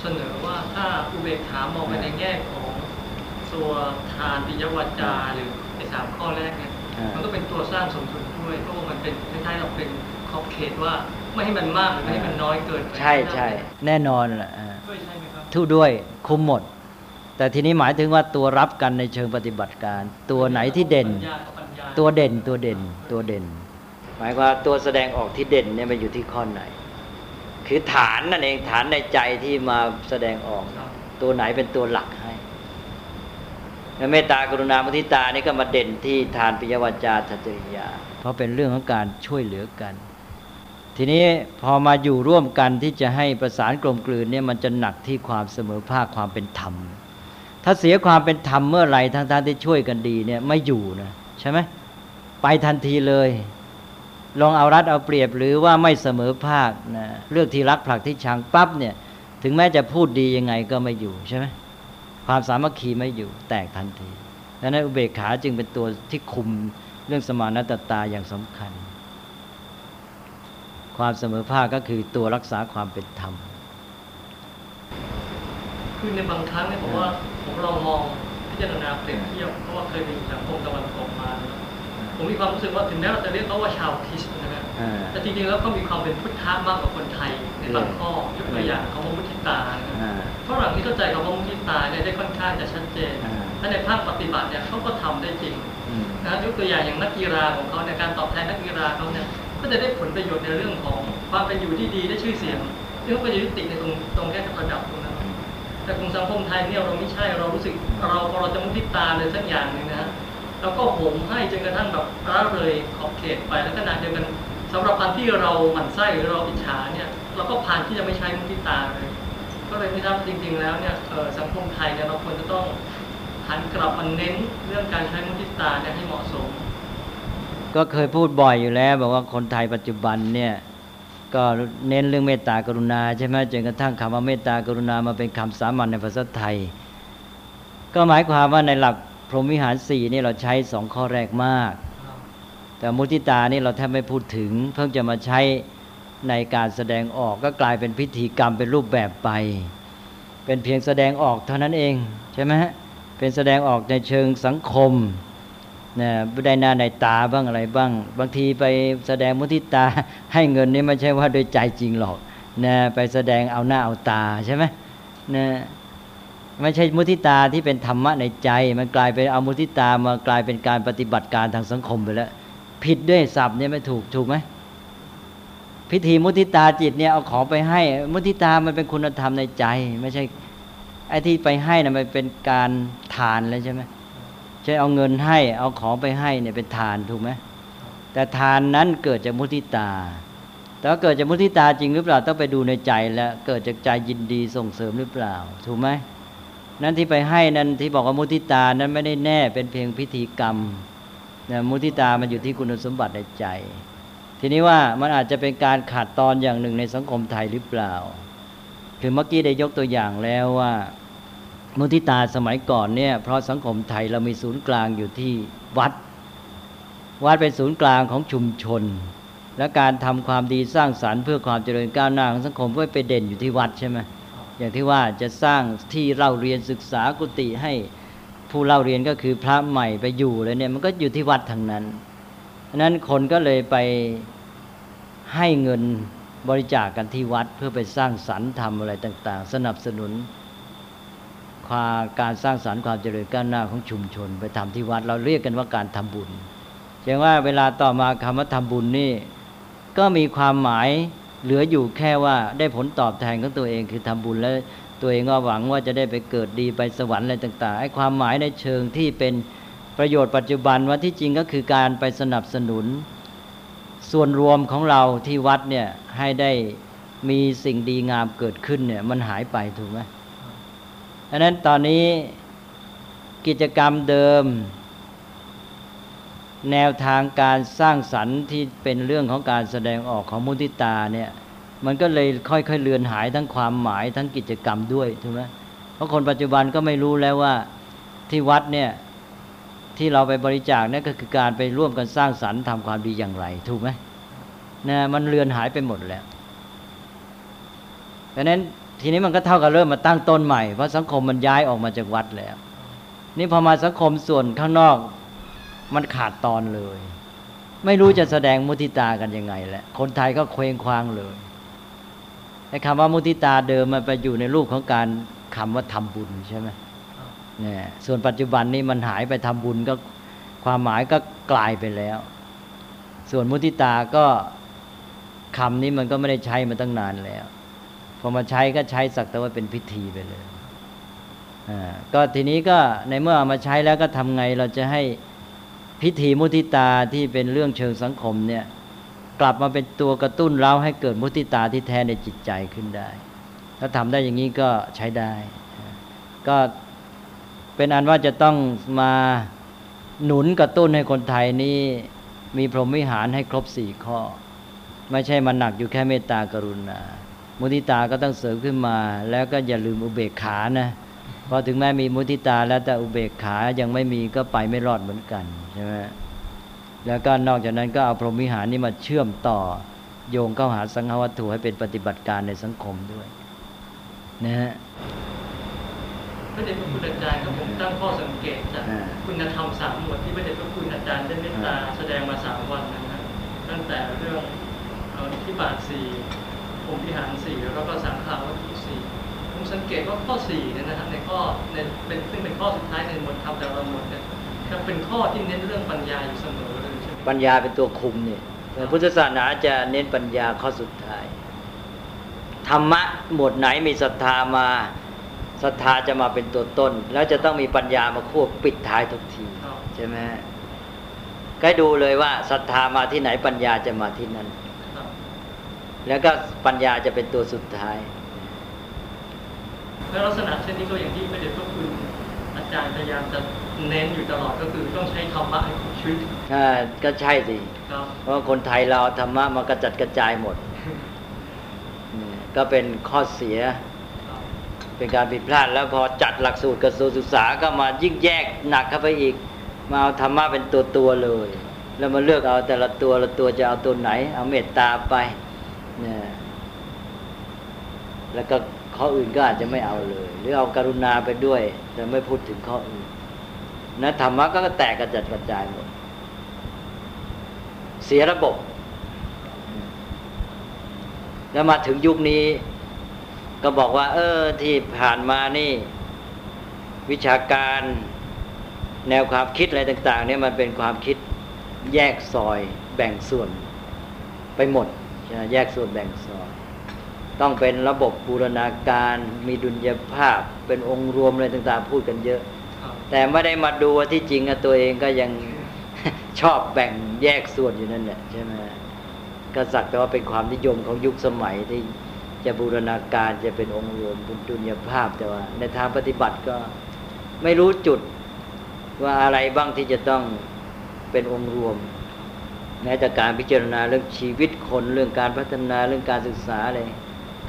เสนอว่าถ้าอุเบกขามองไปในแง่ของตัวทานปิยวาจาหรือไอ้สามข้อแรกเนี่ยอ่ามัมันก็เป็นตัวสร้างสมดุลด้วยเพราะว่ามันเป็นคล้ายๆเราเป็นขอบเขตว่าไม่ให้มันมากหรือไม่ให้มันน้อยเกินไปใช่ใช่แน่นอนแหละอ่าด้วยใช่ไหมครับทุกด้วยคุมหมด แต่ทีนี้หมายถึงว่าตัวรับกันในเชิงปฏิบัติการ ตัวไหนที่เด่นปัญญากับปัญญาตัวเด่นตัวเด่นตัวเด่น หมายความว่าตัวแสดงออกที่เด่นเนี่ยมันอยู่ที่ข้อไหน คือฐานนั่นเองฐานในใจที่มาแสดงออกครับตัวไหนเป็นตัวหลักให้แล้วเมตตากรุณามุทิตานี่ก็มาเด่นที่ทานปิยวาจาทัจริยา เพราะเป็นเรื่องของการช่วยเหลือกัน ทีนี้พอมาอยู่ร่วมกันที่จะให้ประสานกลมกลืนเนี่ยมันจะหนักที่ความเสมอภาคความเป็นธรรม ถ้าเสียความเป็นธรรมเมื่อไหร่ทั้งท่านที่ช่วยกันดีเนี่ยไม่อยู่นะใช่ไหมไปทันทีเลย ลองเอารัดเอาเปรียบหรือว่าไม่เสมอภาคนะเลือกที่รักผลักที่ชังปั๊บเนี่ย ถึงแม้จะพูดดียังไงก็ไม่อยู่ใช่ไหมความสามัคคีไม่อยู่แตกทันทีดังนั้นอุเบกขาจึงเป็นตัวที่คุมเรื่องสมานตตาอย่างสำคัญ ความเสมอภาคก็คือตัวรักษาความเป็นธรรมคือในบางครั้งเนี่ยผมว่าผมลองมองพิจารณาเปรียบเทียบเพราะว่าเคยไปอยู่สังคมตะวันตกมา ผมมีความรู้สึกว่าถึงแม้เราจะเรียกเขาว่าชาวคริสต์นะครับอ่าแต่จริงๆแล้วก็มีความเป็นพุทธะมากกว่าคนไทยในบางข้อยกตัวอย่างคำว่ามุทิตานะครับอ่าฝรั่งที่เข้าใจคำว่ามุทิตาเนี่ยได้ค่อนข้างจะชัดเจนอ่าและในภาคปฏิบัติเนี่ยเขาก็ทำได้จริงอืมนะยกตัวอย่างอย่างนักกีฬาของเขาในยการตอบแทนนักกีฬาเขาเนี่ยก็จะได้ผลประโยชน์ในเรื่องของความเป็นอยู่ที่ดีได้ชื่อเสียงซึ่งก็จะยุติในตรงตรงแค่ระดับตรงนั้นแต่กลุ่มสังคมไทยเนี่ยเราไม่ใช่เรารู้สึกเราพอเราจะมุทิตาเลยสักอย่างหนึ่งนะฮะ เราก็โหมให้จนกระทั่งแบบละเลยขอบเขตไปแล้วขณะเดียวกันสำหรับอันที่เราหมั่นไส้หรือเราอิจฉาเนี่ยเราก็ผ่านที่จะไม่ใช้มุทิตาเลย ก็เลยไม่ทราบจริง ๆ แล้วเนี่ยเออสังคมไทยเนี่ยเราควรจะต้องหันกลับมาเน้นเรื่องการใช้มุทิตาเนี่ยให้เหมาะสม ก็เคยพูดบ่อยอยู่แล้วบอกว่าคนไทยปัจจุบันเนี่ยก็เน้นเรื่องเมตตากรุณาใช่ไหมจนกระทั่งคำว่าเมตตากรุณามาเป็นคำสามัญในภาษาไทย ก็หมายความว่าในหลัก พรหมวิหารสี่นี่เราใช้สองข้อแรกมาก แต่มุทิตานี่เราแทบไม่พูดถึง เพิ่งจะมาใช้ในการแสดงออกก็กลายเป็นพิธีกรรมเป็นรูปแบบไป เป็นเพียงแสดงออกเท่านั้นเองใช่ไหมฮะเป็นแสดงออกในเชิงสังคมนะได้หน้าในตาบ้างอะไรบ้าง บางทีไปแสดงมุทิตาให้เงินนี่ไม่ใช่ว่าโดยใจจริงหรอกนะไปแสดงเอาหน้าเอาตาใช่ไหมนะ ไม่ใช่มุทิตาที่เป็นธรรมะในใจ มันกลายเป็นเอามุทิตามากลายเป็นการปฏิบัติการทางสังคมไปแล้ว ผิดด้วยศัพท์เนี่ยไม่ถูกถูกไหมพิธีมุทิตาจิตเนี่ยเอาของไปให้ มุทิตามันเป็นคุณธรรมในใจ ไม่ใช่ไอ้ที่ไปให้นะมันเป็นการทานเลยใช่ไหมใช่เอาเงินให้ เอาของไปให้เนี่ยเป็นทานถูกไหมแต่ทานนั้นเกิดจากมุทิตาแต่ว่าเกิดจากมุทิตาจริงหรือเปล่าต้องไปดูในใจแล้วเกิดจากใจยินดีส่งเสริมหรือเปล่า ถูกไหม นั้นที่ไปให้นั้นที่บอกว่ามุทิตานั้นไม่ได้แน่เป็นเพียงพิธีกรรมนะมุทิตามันอยู่ที่คุณสมบัติในใจ ทีนี้ว่ามันอาจจะเป็นการขาดตอนอย่างหนึ่งในสังคมไทยหรือเปล่า คือเมื่อกี้ได้ยกตัวอย่างแล้วว่ามุทิตาสมัยก่อนเนี่ยเพราะสังคมไทยเรามีศูนย์กลางอยู่ที่วัด วัดเป็นศูนย์กลางของชุมชน และการทำความดีสร้างสารรค์เพื่อความเจริญก้าวหน้าของสังคมก็ไปเด่นอยู่ที่วัดใช่ไหม อย่างที่ว่าจะสร้างที่เล่าเรียนศึกษากุฏิให้ผู้เล่าเรียนก็คือพระใหม่ไปอยู่เลยเนี่ยมันก็อยู่ที่วัดทางนั้นฉะนั้นคนก็เลยไปให้เงินบริจาคกกันที่วัดเพื่อไปสร้างสรรค์ทำอะไรต่าง ๆ สนับสนุนความการสร้างสรรค์ความเจริญก้าวหน้าของชุมชน ไปทำที่วัดเราเรียกกันว่าการทำบุญแสดงว่าเวลาต่อมาคำว่าทำบุญนี่ก็มีความหมาย เหลืออยู่แค่ว่าได้ผลตอบแทนของตัวเองคือทำบุญแล้วตัวเองก็หวังว่าจะได้ไปเกิดดีไปสวรรค์อะไรต่างๆไอ้ความหมายในเชิงที่เป็นประโยชน์ปัจจุบันว่าที่จริงก็คือการไปสนับสนุน ส่วนรวมของเราที่วัดเนี่ยให้ได้มีสิ่งดีงามเกิดขึ้นเนี่ยมันหายไปถูกไหมดังนั้นตอนนี้กิจกรรมเดิม แนวทางการสร้างสรรค์ที่เป็นเรื่องของการแสดงออกของมุติตาเนี่ยมันก็เลยค่อยๆเลือนหายทั้งความหมายทั้งกิจกรรมด้วยถูกไหมเพราะคนปัจจุบันก็ไม่รู้แล้วว่าที่วัดเนี่ยที่เราไปบริจาคนั่นก็คือการไปร่วมกันสร้างสรรค์ทำความดีอย่างไร ถูกไหมนะมันเลือนหายไปหมดแล้วดังนั้นทีนี้มันก็เท่ากับเริ่มมาตั้งต้นใหม่เพราะสังคมมันย้ายออกมาจากวัดแล้ว นี่พอมาสังคมส่วนข้างนอก มันขาดตอนเลย ไม่รู้จะแสดงมุทิตากันยังไงแหละคนไทยก็เคว้งคว้างเลยไอ้คำว่ามุทิตาเดิมมันไปอยู่ในรูปของการคำว่าทำบุญใช่ไหมเนี่ยส่วนปัจจุบันนี้มันหายไปทำบุญก็ความหมายก็กลายไปแล้ว ส่วนมุทิตาก็คำนี้มันก็ไม่ได้ใช้มาตั้งนานแล้วพอมาใช้ก็ใช้สักแต่ว่าเป็นพิธีไปเลยอ่าก็ทีนี้ก็ในเมื่อเอามาใช้แล้วก็ทำไงเราจะให้ พิธีมุทิตาที่เป็นเรื่องเชิงสังคมเนี่ยกลับมาเป็นตัวกระตุ้นเราให้เกิดมุติตาที่แท้ในจิตใจขึ้นได้ ถ้าทำได้อย่างนี้ก็ใช้ได้ ก็เป็นอันว่าจะต้องมาหนุนกระตุ้นให้คนไทยนี้มีพรหมวิหารให้ครบสี่ข้อ ไม่ใช่มันหนักอยู่แค่เมตตากรุณา มุติตาก็ต้องเสริมขึ้นมา แล้วก็อย่าลืมอุเบกขานะ พราะถึงแม้มีมุติตาแล้วแต่อุเบกขายังไม่มีก็ไปไม่รอดเหมือนกันใช่ไหมแล้วก็นอกจากนั้นก็เอาพรหมวิหารนี้มาเชื่อมต่อโยงเข้าหาสังฆวัตถุให้เป็นปฏิบัติการในสังคมด้วยนะฮะพระเดชพระคุณอาจารย์ครับผมตั้งข้อสังเกตจากอ่าคุณธรรมสามหมวดที่พระเดชพระคุณอาจารย์ได้เมตตาแสดงมาสามวันนะครับตั้งแต่เรื่องเอาที่บาทสี่ผมพิหารสี่แล้วก็สังขาวัตถุ สี่ผมสังเกตว่าข้อสี่เนี่ยนะครับในข้อในเป็นซึ่งเป็นข้อสุดท้ายในหมวดธรรมแต่ละหมวดเนี่ยจะเป็นข้อที่เน้นเรื่องปัญญาอยู่เสมอเลยใช่ไหมปัญญาเป็นตัวคุมเนี่ยแต่พุทธศาสนาจะเน้นปัญญาข้อสุดท้ายธรรมะหมวดไหนมีศรัทธามาศรัทธาจะมาเป็นตัวต้น แล้วจะต้องมีปัญญามาควบปิดท้ายทุกทีครับใช่ไหมก็ดูเลยว่าศรัทธามาที่ไหนปัญญาจะมาที่นั่นครับแล้วก็ปัญญาจะเป็นตัวสุดท้าย แล้วลักษณะเช่นนี้ก็อย่างที่พระเดชพระคุณอาจารย์พยายามจะเน้นอยู่ตลอดก็คือต้องใช้ธรรมะให้ครบชุดถ้าก็ใช่สิครับเพราะว่าคนไทยเราธรรมะมากระจัดกระจายหมดเนี่ยก็เป็นข้อเสียครับเป็นการผิดพลาดแล้วพอจัดหลักสูตรกระทรวงศึกษาก็มายิ่งแยกหนักเข้าไปอีก มาเอาธรรมะเป็นตัวตัวๆเลย แล้วมาเลือกเอาแต่ละตัวละตัวจะเอาตัวไหน เอาเมตตาไปเนี่ยแล้วก็ ข้ออื่นก็อาจจะไม่เอาเลย หรือเอากรุณาไปด้วย แต่ไม่พูดถึงข้ออื่นนะธรรมะก็แตกกระจัดกระจายหมด เสียระบบ แล้วมาถึงยุคนี้ ก็บอกว่า เออ ที่ผ่านมานี่ วิชาการแนวความคิดอะไรต่าง ๆ เนี่ยมันเป็นความคิดแยกซอยแบ่งส่วนไปหมดแยกส่วนแบ่งซอย ต้องเป็นระบบบูรณาการมีดุลยภาพ เป็นองค์รวมอะไรต่างๆ พูดกันเยอะ แต่ไม่ได้มาดูว่าที่จริงตัวเองก็ยังชอบแบ่งแยกส่วนอยู่นั่นแหละใช่ไหมก็สักแต่ว่าเป็นความนิยมของยุคสมัยที่จะบูรณาการจะเป็นองค์รวมเป็นดุลยภาพแต่ว่า ในทางปฏิบัติก็ไม่รู้จุดว่าอะไรบ้างที่จะต้องเป็นองค์รวมแม้แต่การพิจารณาเรื่องชีวิตคนเรื่องการพัฒนาเรื่องการศึกษาอะไร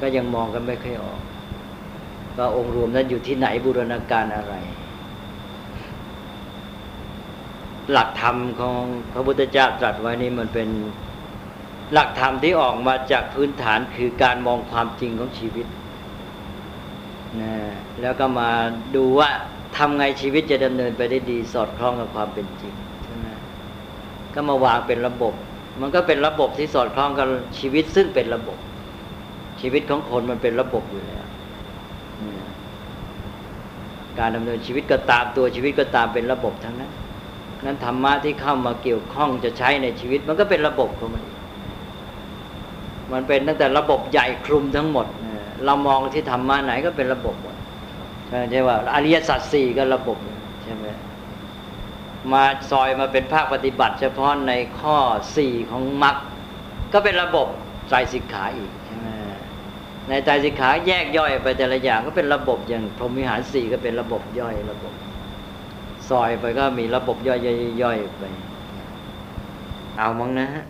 ก็ยังมองกันไม่ค่อยออกว่าองค์รวมนั้นอยู่ที่ไหนบูรณาการอะไร หลักธรรมของพระพุทธเจ้าตรัสไว้นี่มันเป็นหลักธรรมที่ออกมาจากพื้นฐานคือการมองความจริงของชีวิตนะแล้วก็มาดูว่าทำไงชีวิตจะดำเนินไปได้ดีสอดคล้องกับความเป็นจริงใช่ไหมก็มาวางเป็นระบบ มันก็เป็นระบบที่สอดคล้องกับชีวิตซึ่งเป็นระบบ ชีวิตของคนมันเป็นระบบอยู่แล้วการดำเนินชีวิตก็ตามตัวชีวิตก็ตามเป็นระบบทั้งนั้นนั้นธรรมะที่เข้ามาเกี่ยวข้องจะใช้ในชีวิต มันก็เป็นระบบของมัน มันเป็นตั้งแต่ระบบใหญ่คลุมทั้งหมด เรามองที่ธรรมะไหนก็เป็นระบบหมดใช่ว่าอริยสัจสี่ก็ระบบใช่ไหมมาซอยมาเป็นภาคปฏิบัติ เฉพาะในข้อสี่ของมรรคก็เป็นระบบไตรสิกขาอีก ในใจสิกขาแยกย่อยไปแต่ละอย่างก็เป็นระบบอย่างพรหมวิหารสี่ก็เป็นระบบย่อยระบบ ซอยไปก็มีระบบย่อยๆๆๆไป เอามั้งนะฮะ